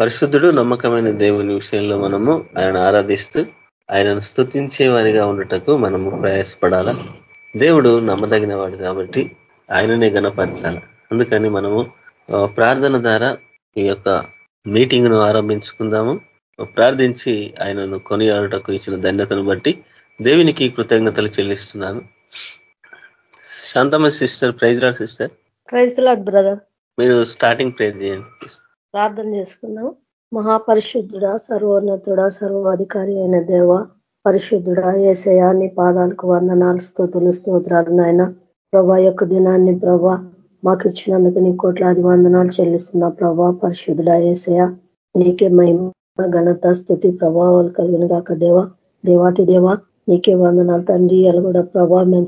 పరిశుద్ధుడు నమ్మకమైన దేవుని విషయంలో మనము ఆయన ఆరాధిస్తూ ఆయనను స్థుతించే వారిగా ఉండటకు మనము ప్రయాసపడాలా? దేవుడు నమ్మదగిన వాడు కాబట్టి ఆయననే గణపరచాల? అందుకని మనము ప్రార్థన ద్వారా ఈ యొక్క మీటింగ్ను ఆరంభించుకుందాము. ప్రార్థించి ఆయనను కొనియాడుటకు ఇచ్చిన ధన్యతను బట్టి దేవునికి కృతజ్ఞతలు చెల్లిస్తున్నాను. Shantamma sister praise lord sister. Praise brother. మీరు స్టార్టింగ్ ప్రేర్ చేయండి. ప్రార్థన చేసుకున్నాం. మహాపరిశుద్ధుడా సర్వోన్నతుడా సర్వాధికారి అయిన దేవ పరిశుద్ధుడా ఏసయా నీ పాదాలకు వందనాలు స్తోతులు స్తోత్రాలు నాయన. ప్రభా యొక్క దినాన్ని ప్రభా మాకు ఇచ్చినందుకు నీ కోట్లాది వందనాలు చెల్లిస్తున్నా ప్రభా. పరిశుద్ధుడా ఏసయ నీకే మహిమ ఘనత స్థుతి ప్రభావాలు కలిగిన కాక దేవ. దేవాతి దేవ నీకే వందనాలు తండ్రి. ఎలగూడ కూడా ప్రభా మేము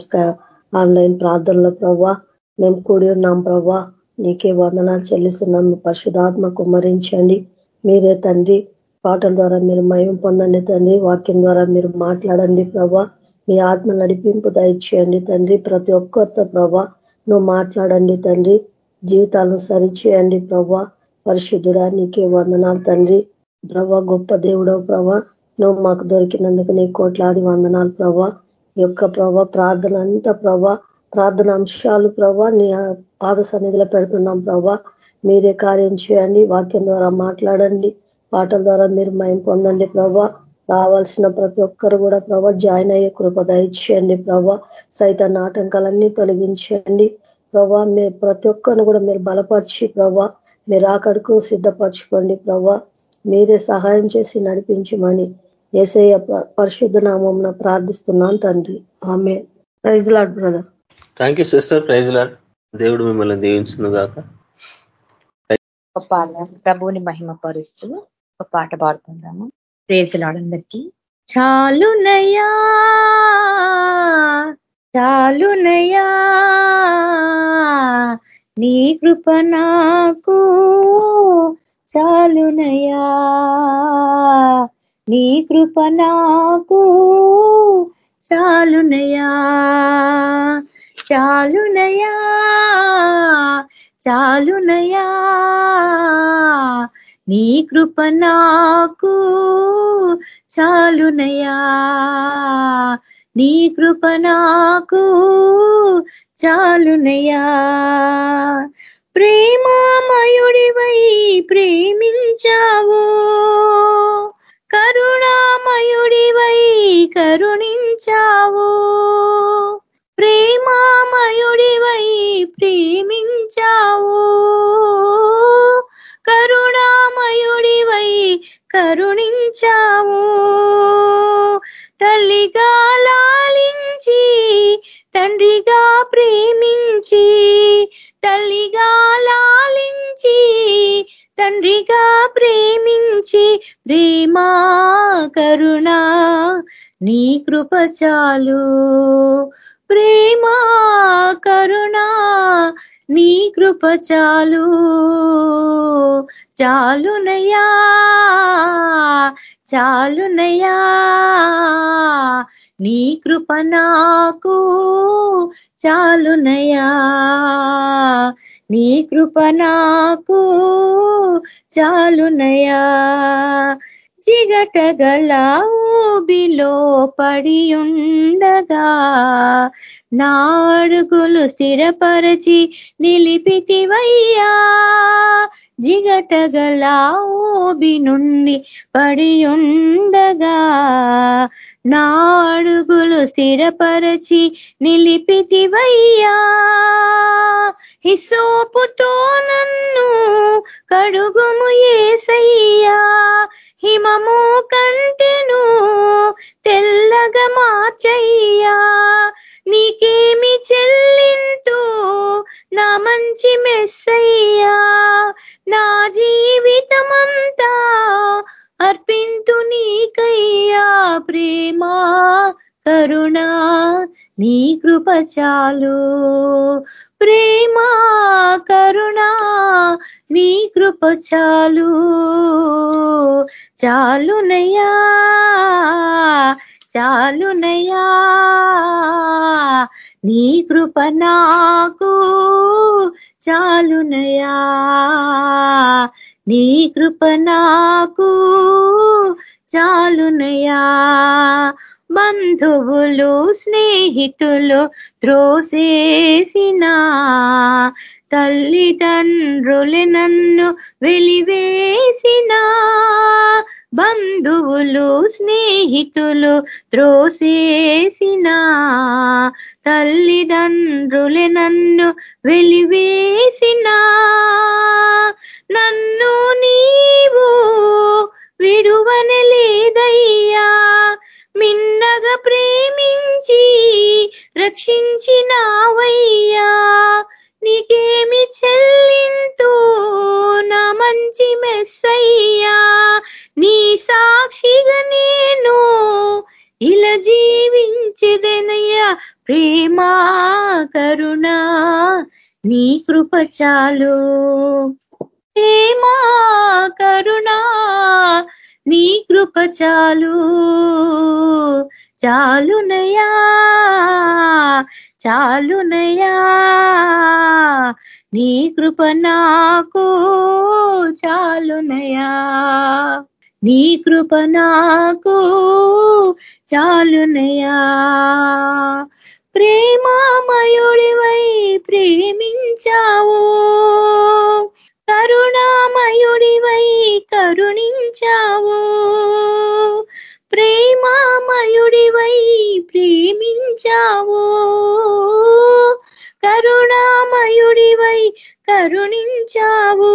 ఆన్లైన్ ప్రార్థనలో ప్రభా మేము కూడి ఉన్నాం ప్రభా. నీకే వందనాలు చెల్లిస్తున్నాం. మీ పరిశుధాత్మ కుమ్మరించండి మీరే తండ్రి. పాటల ద్వారా మీరు మయం పొందండి తండ్రి. వాక్యం ద్వారా మీరు మాట్లాడండి ప్రభా. మీ ఆత్మ నడిపింపు దయచేయండి తండ్రి. ప్రతి ఒక్కరితో ప్రభా నువ్వు మాట్లాడండి తండ్రి. జీవితాలను సరిచేయండి ప్రభా. పరిశుద్ధుడా నీకే వందనాలు తండ్రి. ప్రభా గొప్ప దేవుడవు ప్రభా. నువ్వు మాకు దొరికినందుకు నీ కోట్లాది వందనాలు ప్రభా. యొక్క ప్రభా ప్రార్థన అంతా ప్రభా ప్రార్థన అంశాలు ప్రభా నీ పాద సన్నిధిలో పెడుతున్నాం ప్రభా. మీరే కార్యం చేయండి వాక్యం ద్వారా మాట్లాడండి పాటల ద్వారా మీరు మయం పొందండి ప్రభా. రావాల్సిన ప్రతి ఒక్కరు కూడా ప్రభా జాయిన్ అయ్యే కృప దయచేయండి ప్రభా. సైతాన్ ఆటంకాలన్నీ తొలగించండి ప్రభా. మీరు ప్రతి ఒక్కరిని కూడా మీరు బలపరిచి ప్రభా మీరు ఆకడుకు సిద్ధపరచుకోండి ప్రభా. మీరే సహాయం చేసి నడిపించమని ఏసయ్య పరిశుద్ధ నామం ప్రార్థిస్తున్నాను తండ్రి. ఆమె praise lord brother. Thank you sister praise lord దేవుడు మిమ్మల్ని దీవించును గాక. ఒక పాట ప్రభువుని మహిమ పరుస్తూ ఒక పాట పాడుతుందాము ప్రేజలాడందరికీ చాలునయా చాలునయా నీ కృప నాకు చాలునయా నీ కృప నాకు చాలునయా చాలునయా చాలునయా నీ కృప నాకు చాలునయా నీ కృప నాకు చాలునయా ప్రేమామయుడివై ప్రేమించావు కరుణామయుడివై కరుణించావు. ప్రేమామయుడివై ప్రేమించావు. కరుణామయుడివై కరుణించావు. తల్లిగా లాలించి తండ్రిగా ప్రేమించి తల్లిగా లాలించి తండ్రిగా ప్రేమించి ప్రేమా కరుణ నీ కృప చాలు. ప్రేమ కరుణ నీ కృప చాలు. చాలునయా చాలునయా నీ కృప నాకు చాలునయా నీ కృప నాకు చాలునయా జిగటగల ఊబిలో పడి ఉండగా నాడుగులు స్థిరపరచి నిలిపితివయ్యా. జిగటగల ఊబి నుండి పడి ఉండగా నాడుగులు స్థిరపరచి నిలిపితివయ్యా. హిసోపుతో నన్ను కడుగుము ఏసయ్యా. హిమము కంటెను తెల్లగా మార్చయ్యా. నీకేమి చెల్లింతు నా మంచి మెస్సయ్యా? నా జీవితమంతా అర్పింతు నీకయ్యా ప్రేమ కరుణా నీ కృప చాలు. ప్రేమ కరుణ నీ కృప చాలు. చాలునయ్యా చాలునయ్యా. నీ కృప నాకు చాలునయా నీ కృప నాకు చాలునయా బంధువులు స్నేహితులు త్రోసేసిన తల్లిదండ్రులు నన్ను వెలివేసిన. బంధువులు స్నేహితులు త్రోసేసిన. తల్లిదండ్రులు నన్ను వెలివేసిన. నన్ను నీవు విడువని లేదయ్యా మిన్నగా ప్రేమించి రక్షించినావయ్యా. నీకేమి చెల్లింతూ నా మంచి మెస్సయ్యా? నీ సాక్షిగా నేను ఇలా జీవించదనయ్యా? ప్రేమా కరుణ నీ కృప చాలు. ప్రేమా కరుణ నీ కృప చాలు. చాలునయా చాలునయా నీ కృప నాకు చాలునయా నీ కృప నాకు చాలునయా ప్రేమామయుడివై ప్రేమించావు కరుణామయుడివై కరుణించావు ప్రేమామయుడివై ప్రేమించావు. కరుణామయుడివై కరుణించావు.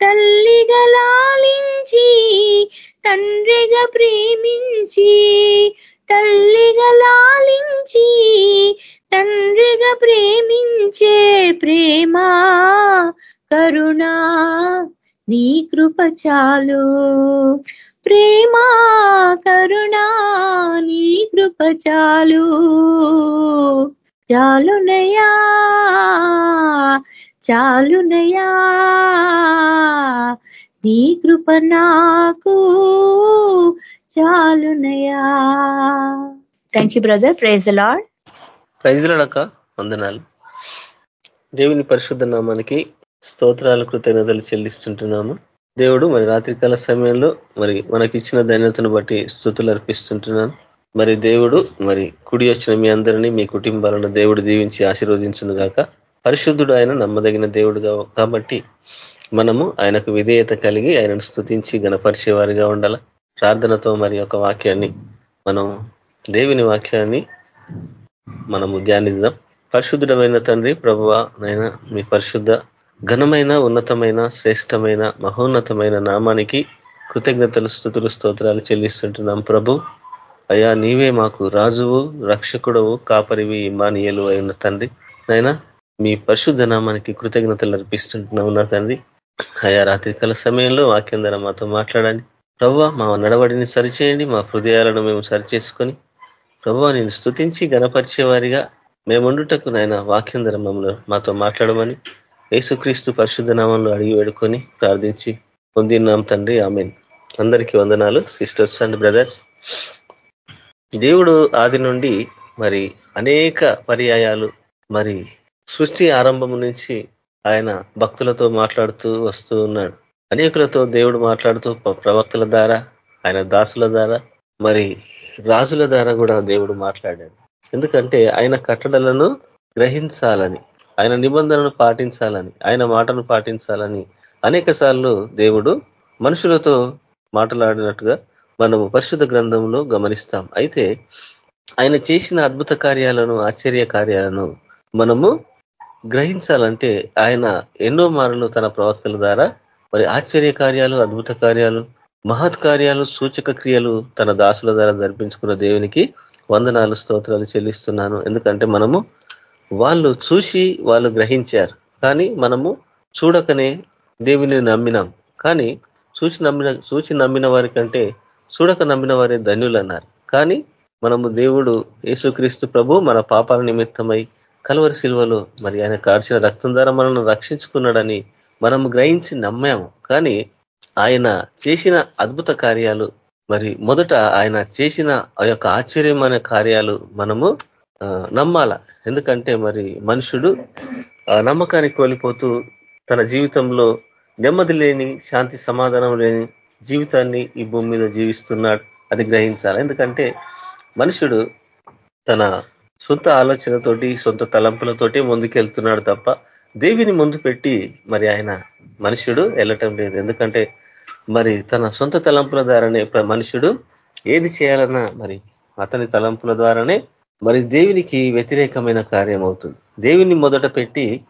తల్లిగా లాలించి తండ్రిగా ప్రేమించి తల్లిగా లాలించి తండ్రిగా ప్రేమించే ప్రేమా కరుణా నీ కృప చాలు. ప్రేమా కరుణా నీ కృప చాలు. చాలునయా చాలునయా నీ కృప నాకు చాలునయా thank you brother praise the lord ప్రైజ్లడక వందనాలు. దేవుని పరిశుద్ధ నామానికి స్తోత్రాలు కృతజ్ఞతలు చెల్లిస్తుంటున్నాము. దేవుడు మరి రాత్రికాల సమయంలో మరి మనకిచ్చిన ధన్యతను బట్టి స్థుతులు అర్పిస్తుంటున్నాను. మరి దేవుడు మరి కుడి వచ్చిన మీ అందరినీ మీ కుటుంబాలను దేవుడు దీవించి ఆశీర్వదించును గాక పరిశుద్ధుడు ఆయన నమ్మదగిన దేవుడు కాబట్టి మనము ఆయనకు విధేయత కలిగి ఆయనను స్థుతించి గణపరిచేవారిగా ఉండాల? ప్రార్థనతో మరి ఒక వాక్యాన్ని మనం దేవుని వాక్యాన్ని మనము ధ్యానిద్దాం. పరిశుద్ధుడమైన తండ్రి ప్రభువ నైనా మీ పరిశుద్ధ ఘనమైన ఉన్నతమైన శ్రేష్టమైన మహోన్నతమైన నామానికి కృతజ్ఞతలు స్థుతులు స్తోత్రాలు చెల్లిస్తుంటున్నాం ప్రభు. అయ్యా నీవే మాకు రాజువు రక్షకుడవు కాపరివి ఇమానియలు అయిన తండ్రి. నైనా మీ పరిశుద్ధ నామానికి కృతజ్ఞతలు అర్పిస్తుంటున్నాం నా తండ్రి. అయా రాత్రికాల సమయంలో వాక్యం ద్వారా మాతో మాట్లాడండి. ప్రవ్వ మా నడవడిని సరిచేయండి మా హృదయాలను మేము సరిచేసుకొని. ప్రవ్వ నేను స్థుతించి గణపరిచేవారిగా మేముండుటకు నాయన వాక్యం ద్వారా మమ్మల్ని మాతో మాట్లాడమని. యేసుక్రీస్తు పరిశుద్ధ నామంలో అడిగి వేడుకొని ప్రార్థించి పొందినాం తండ్రి. ఆమె అందరికీ వందనాలు సిస్టర్స్ అండ్ బ్రదర్స్. దేవుడు ఆది నుండి మరి అనేక పర్యాయాలు మరి సృష్టి ఆరంభం నుంచి ఆయన భక్తులతో మాట్లాడుతూ వస్తూ ఉన్నాడు. అనేకులతో దేవుడు మాట్లాడుతూ ప్రవక్తల ద్వారా ఆయన దాసుల ద్వారా మరి రాజుల ద్వారా కూడా దేవుడు మాట్లాడాడు. ఎందుకంటే ఆయన కట్టడలను గ్రహించాలని ఆయన నిబంధనను పాటించాలని ఆయన మాటను పాటించాలని అనేక దేవుడు మనుషులతో మాట్లాడినట్టుగా మనము పరిశుద్ధ గ్రంథంలో గమనిస్తాం. అయితే ఆయన చేసిన అద్భుత కార్యాలను ఆశ్చర్య కార్యాలను మనము గ్రహించాలంటే ఆయన ఎన్నో మార్లు తన ప్రవక్తల ద్వారా మరి ఆశ్చర్య కార్యాలు అద్భుత కార్యాలు మహత్ కార్యాలు సూచక క్రియలు తన దాసుల ద్వారా జరిపించుకున్న దేవునికి వందనాలు స్తోత్రాలు చెల్లిస్తున్నాను. ఎందుకంటే మనము వాళ్ళు చూసి వాళ్ళు గ్రహించారు. కానీ మనము చూడకనే దేవుని నమ్మినాం. కానీ చూసి నమ్మిన చూసి నమ్మిన వారి కంటే చూడక నమ్మిన వారే ధన్యులు అన్నారు కానీ మనము దేవుడు యేసుక్రీస్తు ప్రభు మన పాపాల నిమిత్తమై కలవరి శిల్వలో మరి ఆయన కార్చిన రక్తం ద్వారా మనల్ని రక్షించుకున్నాడని మనము గ్రహించి నమ్మాము. కానీ ఆయన చేసిన అద్భుత కార్యాలు మరి మొదట ఆయన చేసిన ఆ యొక్క ఆశ్చర్యమైన కార్యాలు మనము నమ్మాల. ఎందుకంటే మరి మనుషుడు నమ్మకానికి కోల్పోతూ తన జీవితంలో నెమ్మది లేని శాంతి సమాధానం లేని జీవితాన్ని ఈ భూమి మీద జీవిస్తున్నాడు అది గ్రహించాలి. ఎందుకంటే మనుషుడు తన సొంత ఆలోచనతోటి సొంత తలంపులతోటి ముందుకెళ్తున్నాడు తప్ప దేవిని ముందు పెట్టి మరి ఆయన మనుషుడు వెళ్ళటం లేదు. ఎందుకంటే మరి తన సొంత తలంపుల ద్వారానే మనుషుడు ఏది చేయాలన్నా మరి అతని తలంపుల ద్వారానే మరి దేవునికి వ్యతిరేకమైన కార్యం అవుతుంది. దేవుని మొదట పెట్టి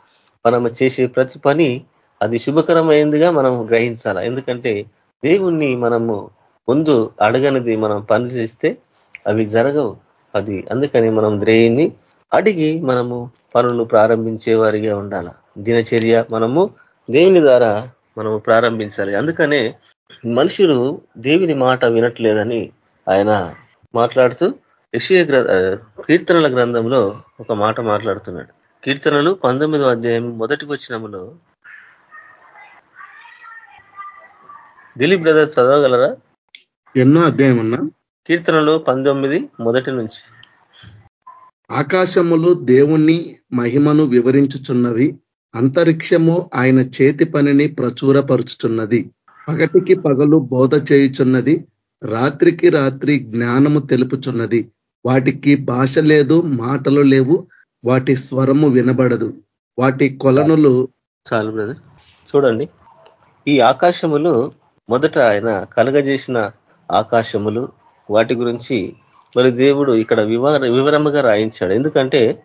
మనం చేసే ప్రతి పని అది శుభకరమైందిగా మనం గ్రహించాలి? ఎందుకంటే దేవుణ్ణి మనము ముందు అడగనిది మనం పనులు చేస్తే అవి జరగవు. అది అందుకని మనం ద్రేయుని అడిగి మనము పనులు ప్రారంభించే వారిగా ఉండాల? దినచర్య మనము దేవుని ద్వారా మనము ప్రారంభించాలి. అందుకనే మనుషులు దేవుని మాట వినట్లేదని ఆయన మాట్లాడుతూ యషయ కీర్తనల గ్రంథంలో ఒక మాట మాట్లాడుతున్నాడు. కీర్తనలు పంతొమ్మిదో అధ్యాయం మొదటి వచ్చినములో దిలీప్ బ్రదర్ చదవగలరా? ఎన్నో అధ్యాయం అన్నా? కీర్తనలు పంతొమ్మిది మొదటి నుంచి. ఆకాశములు దేవుణ్ణి మహిమను వివరించుచున్నవి అంతరిక్షము ఆయన చేతి పనిని ప్రచురపరుచుచున్నది. పగటికి పగలు బోధ చేయుచున్నది రాత్రికి రాత్రి జ్ఞానము తెలుపుచున్నది. వాటికి భాష లేదు మాటలు లేవు వాటి స్వరము వినబడదు. వాటి కొలనులు చాలు బ్రదర్. చూడండి. ఈ ఆకాశములు మొదట ఆయన కలగజేసిన ఆకాశములు వాటి గురించి మరి దేవుడు ఇక్కడ వివర వివరముగా రాయించాడు. ఎందుకంటే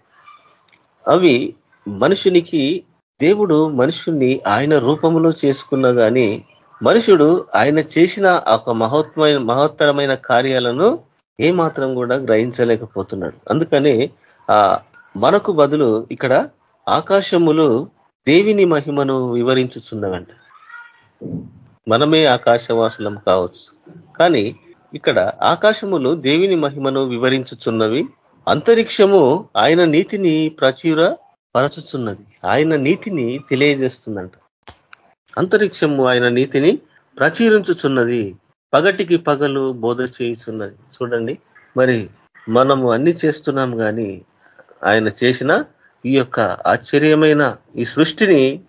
అవి మనుషునికి దేవుడు మనుషుణ్ణి ఆయన రూపంలో చేసుకున్నా కానీ మనుషుడు ఆయన చేసిన ఒక మహోత్మ మహోత్తరమైన కార్యాలను ఏ మాత్రం కూడా గ్రహించలేకపోతున్నాడు. అందుకనే ఆ మనకు బదులు ఇక్కడ ఆకాశములు దేవిని మహిమను వివరించుచున్నవంట. మనమే ఆకాశవాసులం కావచ్చు. కానీ ఇక్కడ ఆకాశములు దేవిని మహిమను వివరించుచున్నవి అంతరిక్షము ఆయన నీతిని ప్రచుర పరచుచున్నది ఆయన నీతిని తెలియజేస్తుందంట. అంతరిక్షము ఆయన నీతిని ప్రచురించుచున్నది. పగటికి పగలు బోధ చేయుచున్నది. చూడండి. మరి మనము అన్ని చేస్తున్నాం కానీ ఆయన చేసిన ఈ యొక్క ఆశ్చర్యమైన ఈ సృష్టిని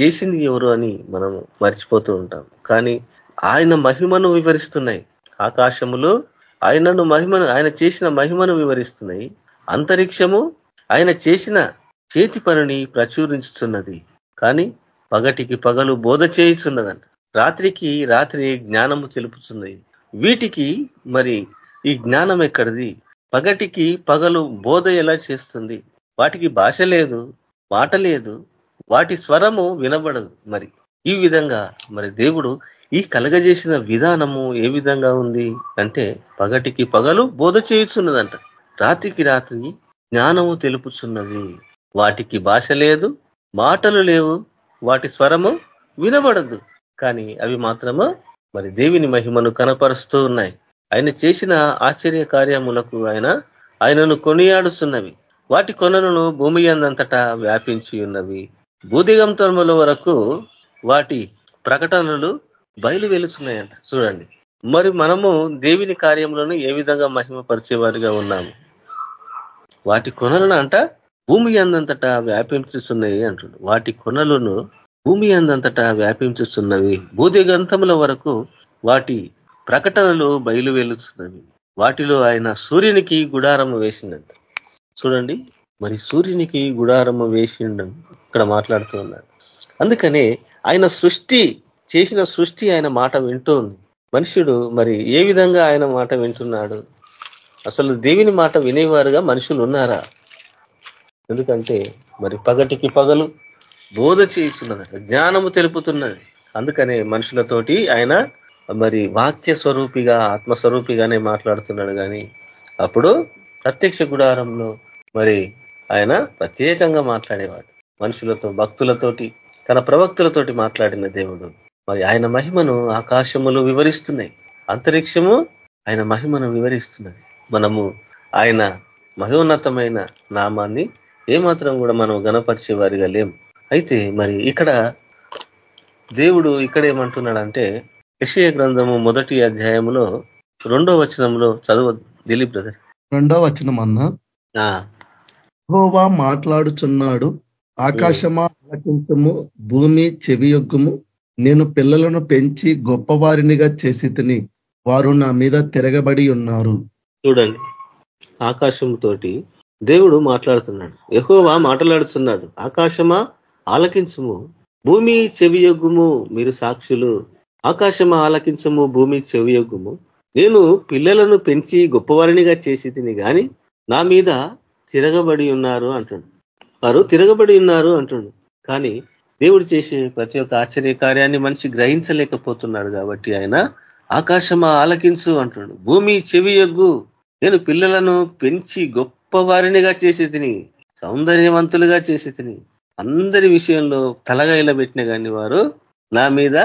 చేసింది ఎవరు అని మనము మర్చిపోతూ ఉంటాం. కానీ ఆయన మహిమను వివరిస్తున్నాయి. ఆకాశములు ఆయనను మహిమను ఆయన చేసిన మహిమను వివరిస్తున్నాయి. అంతరిక్షము ఆయన చేసిన చేతి పనిని ప్రచురించుతున్నది కానీ పగటికి పగలు బోధ చేయిస్తున్నదంట రాత్రికి రాత్రి జ్ఞానము తెలుపుతుంది. వీటికి మరి ఈ జ్ఞానం ఎక్కడిది? పగటికి పగలు బోధ ఎలా చేస్తుంది? వాటికి భాష లేదు మాట లేదు వాటి స్వరము వినబడదు మరి. ఈ విధంగా మరి దేవుడు ఈ కలగజేసిన విధానము ఏ విధంగా ఉంది? అంటే పగటికి పగలు బోధ చేయుచున్నదంట. రాత్రికి రాత్రి జ్ఞానము తెలుపుచున్నది. వాటికి భాష లేదు మాటలు లేవు వాటి స్వరము వినబడదు. కానీ అవి మాత్రము మరి దేవుని మహిమను కనపరుస్తూ ఉన్నాయి. ఆయన చేసిన ఆశ్చర్య కార్యములకు ఆయన ఆయనను కొనియాడుతున్నవి వాటి కొనలను భూమి అందంతటా వ్యాపించి ఉన్నవి. భూదిగంతముల వరకు వాటి ప్రకటనలు బయలు వెలుచున్నాయంట. చూడండి. మరి మనము దేవుని కార్యములను ఏ విధంగా మహిమపరిచేవారిగా ఉన్నాము? వాటి కొనలను అంట భూమి అందంతటా వ్యాపించుతున్నాయి అంటుడు వాటి కొనలను భూమి అందంతటా వ్యాపించుతున్నవి. భూదిగంతముల వరకు వాటి ప్రకటనలు బయలు వెలుచున్నవి వాటిలో ఆయన సూర్యునికి గుడారము వేసిందంట చూడండి మరి సూర్యునికి గుడారము వేసిండని ఇక్కడ మాట్లాడుతూ ఉన్నాడు. అందుకనే ఆయన సృష్టి చేసిన సృష్టి ఆయన మాట వింటోంది. మనుషుడు మరి ఏ విధంగా ఆయన మాట వింటున్నాడు? అసలు దేవుని మాట వినేవారుగా మనుషులు ఉన్నారా? ఎందుకంటే మరి పగటికి పగలు బోధ చేస్తున్నదట జ్ఞానము తెలుపుతున్నది. అందుకనే మనుషులతోటి ఆయన మరి వాక్య స్వరూపిగా ఆత్మస్వరూపిగానే మాట్లాడుతున్నాడు కానీ అప్పుడు ప్రత్యక్ష గుడారంలో మరి ఆయన ప్రత్యేకంగా మాట్లాడేవాడు. మనుషులతో భక్తులతోటి తన ప్రవక్తులతోటి మాట్లాడిన దేవుడు. మరి ఆయన మహిమను ఆకాశములు వివరిస్తున్నాయి. అంతరిక్షము ఆయన మహిమను వివరిస్తున్నది. మనము ఆయన మహోన్నతమైన నామాన్ని ఏమాత్రం కూడా మనం గణపరిచే వారిగా లేం అయితే మరి ఇక్కడ దేవుడు ఇక్కడ ఏమంటున్నాడంటే యషయ గ్రంథము మొదటి అధ్యాయంలో రెండో వచనంలో చదువు దిలీప్ బ్రదర్. రెండో వచనం అన్నా? హోవా మాట్లాడుచున్నాడు ఆకాశమా ఆలకించము భూమి చెవియొగ్గుము నేను పిల్లలను పెంచి గొప్పవారినిగా చేసి తిని వారు నా మీద తిరగబడి ఉన్నారు. చూడండి ఆకాశంతోటి దేవుడు మాట్లాడుతున్నాడు. ఎహోవా మాట్లాడుతున్నాడు ఆకాశమా ఆలకించము. భూమి చెవియొగ్గుము మీరు సాక్షులు. ఆకాశము ఆలకించము భూమి చెవియొగ్గుము. నేను పిల్లలను పెంచి గొప్పవారినిగా చేసి తిని నా మీద తిరగబడి ఉన్నారు అంటుండు. వారు తిరగబడి ఉన్నారు అంటుండు. కానీ దేవుడు చేసే ప్రతి ఒక్క ఆశ్చర్య కార్యాన్ని మనిషి గ్రహించలేకపోతున్నాడు కాబట్టి ఆయన ఆకాశమా ఆలకించు అంటుండు. భూమి చెవి యొగ్గు నేను పిల్లలను పెంచి గొప్పవారినిగా చేసి తిని సౌందర్యవంతులుగా చేసి తిని అందరి విషయంలో తలగా పెట్టిన కానీ వారు నా మీద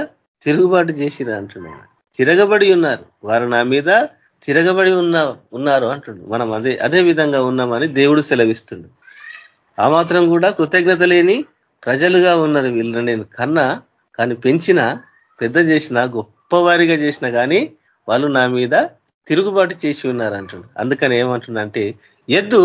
తిరుగుబాటు చేసిరా అంటున్నాడు. తిరగబడి ఉన్నారు. వారు నా మీద తిరగబడి ఉన్న ఉన్నారు అంటుండు మనం అదే అదే విధంగా ఉన్నామని దేవుడు సెలవిస్తుండు ఆ మాత్రం కూడా కృతజ్ఞత లేని ప్రజలుగా ఉన్నారు వీళ్ళని నేను కన్నా కానీ పెంచిన పెద్ద చేసిన గొప్పవారిగా చేసిన కానీ వాళ్ళు నా మీద తిరుగుబాటు చేసి ఉన్నారు అంటుండు అందుకని ఏమంటుండంటే ఎద్దు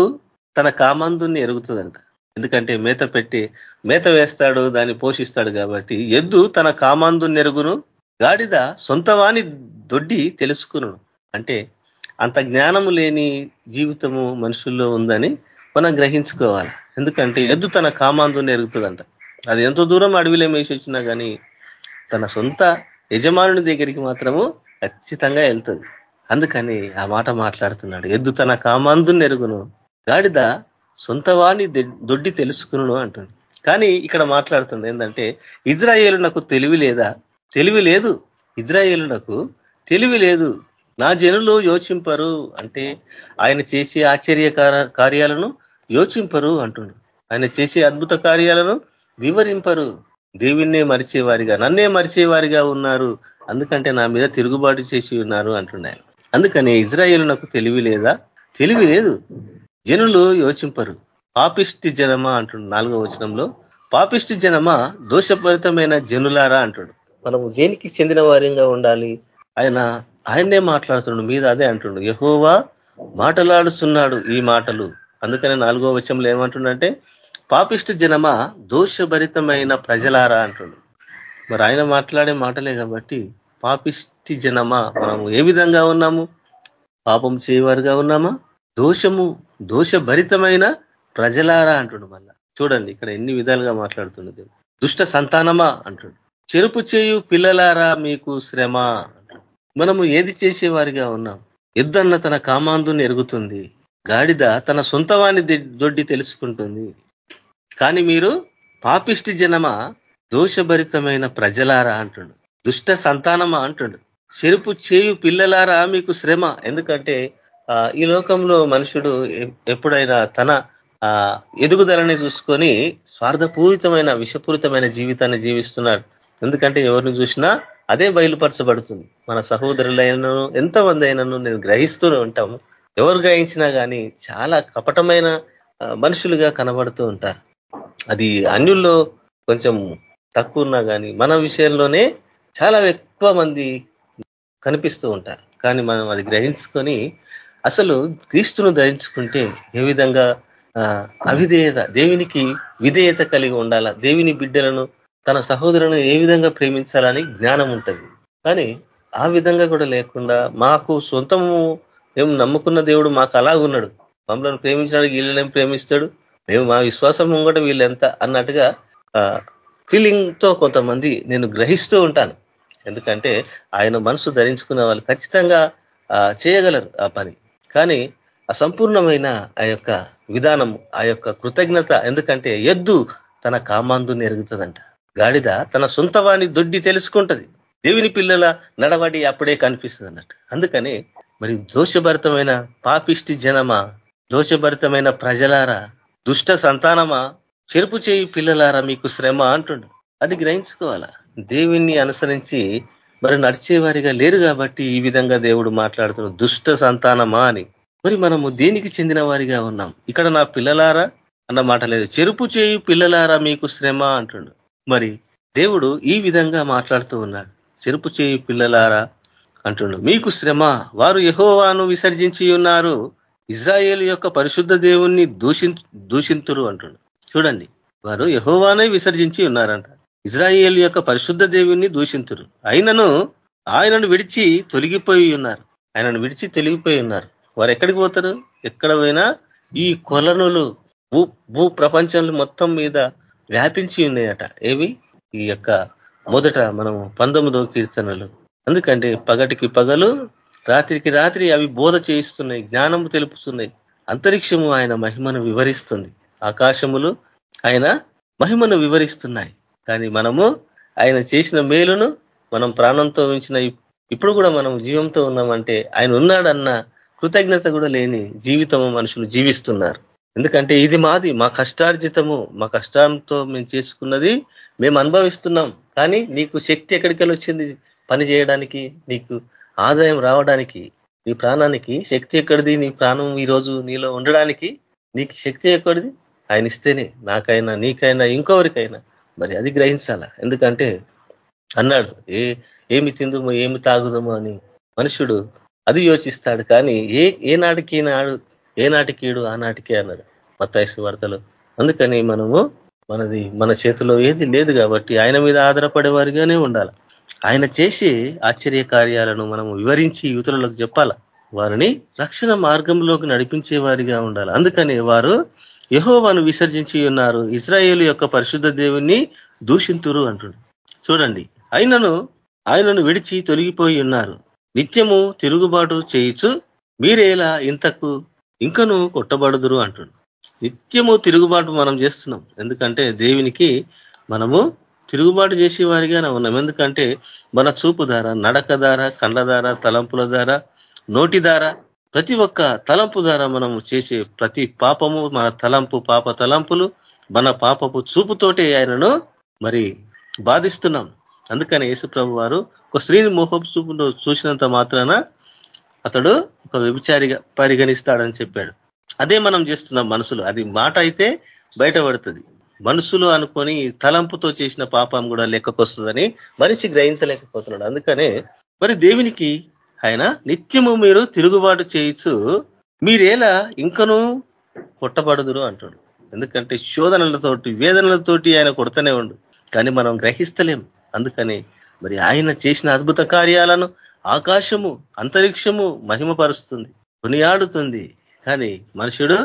తన కామందుని ఎరుగుతుందంట. ఎందుకంటే మేత పెట్టి మేత వేస్తాడు దాన్ని పోషిస్తాడు కాబట్టి ఎద్దు తన కామాందుని ఎరుగును గాడిద సొంతవాణి దొడ్డి తెలుసుకును. అంటే అంత జ్ఞానము లేని జీవితము మనుషుల్లో ఉందని మనం గ్రహించుకోవాలి. ఎందుకంటే ఎద్దు తన కామాందు ఎరుగుతుందంట అది ఎంతో దూరం అడవిలో మేసి వచ్చినా కానీ తన సొంత యజమానుని దగ్గరికి మాత్రము ఖచ్చితంగా వెళ్తుంది. అందుకని ఆ మాట మాట్లాడుతున్నాడు. ఎద్దు తన కామాందు ఎరుగును గాడిద సొంతవాణి దొడ్డి తెలుసుకును అంటుంది. కానీ ఇక్కడ మాట్లాడుతుంది ఏంటంటే ఇజ్రాయేలునకు తెలివి లేదా? తెలివి లేదు. ఇజ్రాయేలునకు తెలివి లేదు. నా జనులు యోచింపరు అంటే ఆయన చేసే ఆశ్చర్య కార్యాలను యోచింపరు అంటుండు. ఆయన చేసే అద్భుత కార్యాలను వివరింపరు. దేవుణ్ణే మరిచేవారిగా నన్నే మరిచేవారిగా ఉన్నారు. అందుకంటే నా మీద తిరుగుబాటు చేసి ఉన్నారు అంటున్నాయి అందుకని ఇజ్రాయేల్ నాకు తెలివి లేదా? తెలివి లేదు. జనులు యోచింపరు. పాపిష్టి జనమా అంటుండు నాలుగో వచనంలో. పాపిష్టి జనమా దోషపరితమైన జనులారా అంటుడు. మనము దేనికి చెందిన వారిగా ఉండాలి? ఆయన ఆయన్నే మాట్లాడుతున్నాడు మీద అదే అంటుండు. యహోవా మాటలాడుతున్నాడు ఈ మాటలు. అందుకనే నాలుగో వచనంలో ఏమంటుండంటే పాపిష్టి జనమా దోషభరితమైన ప్రజలారా అంటుండు. మరి ఆయన మాట్లాడే మాటలే కాబట్టి పాపిష్టి జనమా మనము ఏ విధంగా ఉన్నాము? పాపం చేయవారుగా ఉన్నామా? దోషము దోషభరితమైన ప్రజలారా అంటుండు మళ్ళా. చూడండి ఇక్కడ ఎన్ని విధాలుగా మాట్లాడుతున్నది దుష్ట సంతానమా అంటుండు. చెరుపు చేయు పిల్లలారా మీకు శ్రమ మనము ఏది చేసేవారిగా ఉన్నాం? ఎద్దన్న తన కామాందుని ఎరుగుతుంది. గాడిద తన సొంతవాణి దొడ్డి తెలుసుకుంటుంది. కానీ మీరు పాపిష్టి జనమా? దోషభరితమైన ప్రజలారా అంటుండు. దుష్ట సంతానమా అంటుండు. చెరుపు చేయు పిల్లలారా మీకు శ్రమ? ఎందుకంటే ఈ లోకంలో మనుషుడు ఎప్పుడైనా తన ఎదుగుదలని చూసుకొని స్వార్థపూరితమైన విషపూరితమైన జీవితాన్ని జీవిస్తున్నాడు. ఎందుకంటే ఎవరిని చూసినా అదే బయలుపరచబడుతుంది. మన సహోదరులైనను ఎంతమంది అయినను నేను గ్రహిస్తూనే ఉంటాము ఎవరు గ్రహించినా కానీ చాలా కపటమైన మనుషులుగా కనబడుతూ ఉంటారు. అది అన్యుల్లో కొంచెం తక్కువ ఉన్నా కానీ మన విషయంలోనే చాలా ఎక్కువ మంది కనిపిస్తూ ఉంటారు. కానీ మనం అది గ్రహించుకొని అసలు క్రీస్తును ధరించుకుంటే ఏ విధంగా అవిధేయత దేవునికి విధేయత కలిగి ఉండాలా? దేవుని బిడ్డలను తన సహోదరులను ఏ విధంగా ప్రేమించాలని జ్ఞానం ఉంటుంది? కానీ ఆ విధంగా కూడా లేకుండా మాకు సొంతము మేము నమ్ముకున్న దేవుడు మాకు అలాగున్నాడు మమ్మల్ని ప్రేమించడానికి వీళ్ళనేం ప్రేమిస్తాడు? మేము మా విశ్వాసం ముంగట వీళ్ళెంత అన్నట్టుగా ఫీలింగ్తో కొంతమంది నేను గ్రహిస్తూ ఉంటాను. ఎందుకంటే ఆయన మనసు ధరించుకున్న వాళ్ళు ఖచ్చితంగా చేయగలరు ఆ పని. కానీ అసంపూర్ణమైన ఆ యొక్క విధానం ఆ యొక్క కృతజ్ఞత ఎందుకంటే ఎద్దు తన కామాందుని ఎరుగుతుందంట. గాడిద తన సొంతవాణి దొడ్డి తెలుసుకుంటది. దేవుని పిల్లల నడవడి అప్పుడే కనిపిస్తుంది అన్నట్టు అందుకని మరి దోషభరితమైన పాపిష్టి జనమా దోషభరితమైన ప్రజలారా దుష్ట సంతానమా చెరుపు చేయి పిల్లలారా మీకు శ్రమ అంటుండు. అది గ్రహించుకోవాలా? దేవుణ్ణి అనుసరించి మరి నడిచేవారిగా లేరు కాబట్టి ఈ విధంగా దేవుడు మాట్లాడుతున్న దుష్ట సంతానమా అని. మరి మనము దేనికి చెందిన వారిగా ఉన్నాం? ఇక్కడ నా పిల్లలారా? అన్న మాట లేదు. చెరుపు చేయి పిల్లలారా మీకు శ్రమ అంటుండు. మరి దేవుడు ఈ విధంగా మాట్లాడుతూ ఉన్నాడు. చెరుపు చేయి పిల్లలారా అంటుండు. మీకు శ్రమ. వారు యహోవాను విసర్జించి ఉన్నారు. ఇజ్రాయేల్ యొక్క పరిశుద్ధ దేవుణ్ణి దూషి దూషింతురు అంటుండు. చూడండి. వారు యహోవానే విసర్జించి ఉన్నారంట. ఇజ్రాయేల్ యొక్క పరిశుద్ధ దేవుణ్ణి దూషింతురు. అయినను ఆయనను విడిచి తొలగిపోయి ఉన్నారు. ఆయనను విడిచి తొలగిపోయి ఉన్నారు. వారు ఎక్కడికి పోతారు? ఎక్కడ పోయినా ఈ కొలనులు భూ భూ ప్రపంచంలో మొత్తం మీద వ్యాపించి ఉన్నాయట. ఏవి? ఈ యొక్క మొదట మనము పంతొమ్మిదో కీర్తనలు. ఎందుకంటే పగటికి పగలు రాత్రికి రాత్రి అవి బోధ చేయిస్తున్నాయి జ్ఞానము తెలుపుతున్నాయి. అంతరిక్షము ఆయన మహిమను వివరిస్తుంది. ఆకాశములు ఆయన మహిమను వివరిస్తున్నాయి. కానీ మనము ఆయన చేసిన మేలును మనం ప్రాణంతో ఉంచిన ఇప్పుడు కూడా మనం జీవంతో ఉన్నామంటే ఆయన ఉన్నాడన్న కృతజ్ఞత కూడా లేని జీవితము మనుషులు జీవిస్తున్నారు. ఎందుకంటే ఇది మాది మా కష్టార్జితము మా కష్టంతో మేము చేసుకున్నది మేము అనుభవిస్తున్నాం. కానీ నీకు శక్తి ఎక్కడికి వచ్చింది పని చేయడానికి నీకు ఆదాయం రావడానికి నీ ప్రాణానికి శక్తి ఎక్కడిది? నీ ప్రాణం ఈరోజు నీలో ఉండడానికి నీకు శక్తి ఎక్కడిది? ఆయన ఇస్తేనే నాకైనా నీకైనా ఇంకొవరికైనా మరి అది గ్రహించాల. ఎందుకంటే అన్నాడు ఏ ఏమి తిందుమో ఏమి తాగుదము అని మనుషుడు అది యోచిస్తాడు. కానీ ఏ ఏ నాటికి నాడు ఏ నాటికీడు ఆ నాటికే అన్నాడు మత్తాయిసు వార్తలు. అందుకని మనము మనది మన చేతిలో ఏది లేదు కాబట్టి ఆయన మీద ఆధారపడే వారిగానే ఉండాలి. ఆయన చేసే ఆశ్చర్య కార్యాలను మనం వివరించి యువతులకు చెప్పాల. వారిని రక్షణ మార్గంలోకి నడిపించే వారిగా ఉండాలి. అందుకని వారు యహోవాను విసర్జించి ఉన్నారు. ఇస్రాయేల్ యొక్క పరిశుద్ధ దేవుణ్ణి దూషింతురు అంటుడు. చూడండి. ఆయనను ఆయనను విడిచి తొలగిపోయి ఉన్నారు. నిత్యము తిరుగుబాటు చేయిచు మీరేలా ఇంతకు ఇంకను కొట్టబడుదురు అంటుండు. నిత్యము తిరుగుబాటు మనం చేస్తున్నాం. ఎందుకంటే దేవునికి మనము తిరుగుబాటు చేసే వారిగానే ఉన్నాం. ఎందుకంటే మన చూపు ధార నడక ధార కళ్ళ ధార తలంపుల ధార నోటి ధార ప్రతి ఒక్క తలంపు ద్వారా మనము చేసే ప్రతి పాపము మన తలంపు పాప తలంపులు మన పాపపు చూపుతోటే ఆయనను మరి బాధిస్తున్నాం. అందుకని యేసుప్రభు వారు ఒక స్త్రీని మోహపు చూపును చూసినంత మాత్రాన అతడు ఒక వ్యభిచారిగా పరిగణిస్తాడని చెప్పాడు. అదే మనం చేస్తున్నాం మనసులు అది మాట అయితే బయటపడుతుంది. మనసులు అనుకొని తలంపుతో చేసిన పాపం కూడా లెక్కకొస్తుందని మనిషి గ్రహించలేకపోతున్నాడు. అందుకనే మరి దేవునికి ఆయన నిత్యము మీరు తిరుగుబాటు చేయొచ్చు మీరేలా ఇంకనూ కొట్టబడుదురు అంటాడు. ఎందుకంటే శోధనలతోటి వేదనలతోటి ఆయన కొడతనే ఉండు. కానీ మనం గ్రహిస్తలేం. అందుకని మరి ఆయన చేసిన అద్భుత కార్యాలను ఆకాశము అంతరిక్షము మహిమపరుస్తుంది కొనియాడుతుంది. కానీ మనుషుడు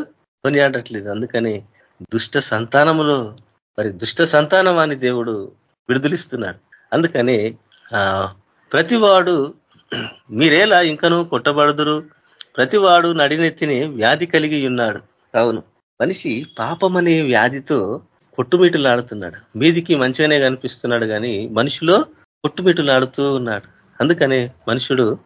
కొనియాడట్లేదు. అందుకని దుష్ట సంతానములో మరి దుష్ట సంతానం దేవుడు విడుదలిస్తున్నాడు. అందుకని ప్రతివాడు మీరేలా ఇంకనూ కొట్టబడుదురు? ప్రతివాడు నడినెత్తిని వ్యాధి కలిగి ఉన్నాడు అవును. మనిషి పాపమనే వ్యాధితో కొట్టుమిటులాడుతున్నాడు. మీదికి మంచిగానే కనిపిస్తున్నాడు కానీ మనిషిలో కొట్టుమిటులాడుతూ ఉన్నాడు. అందుకనే మనుషుడు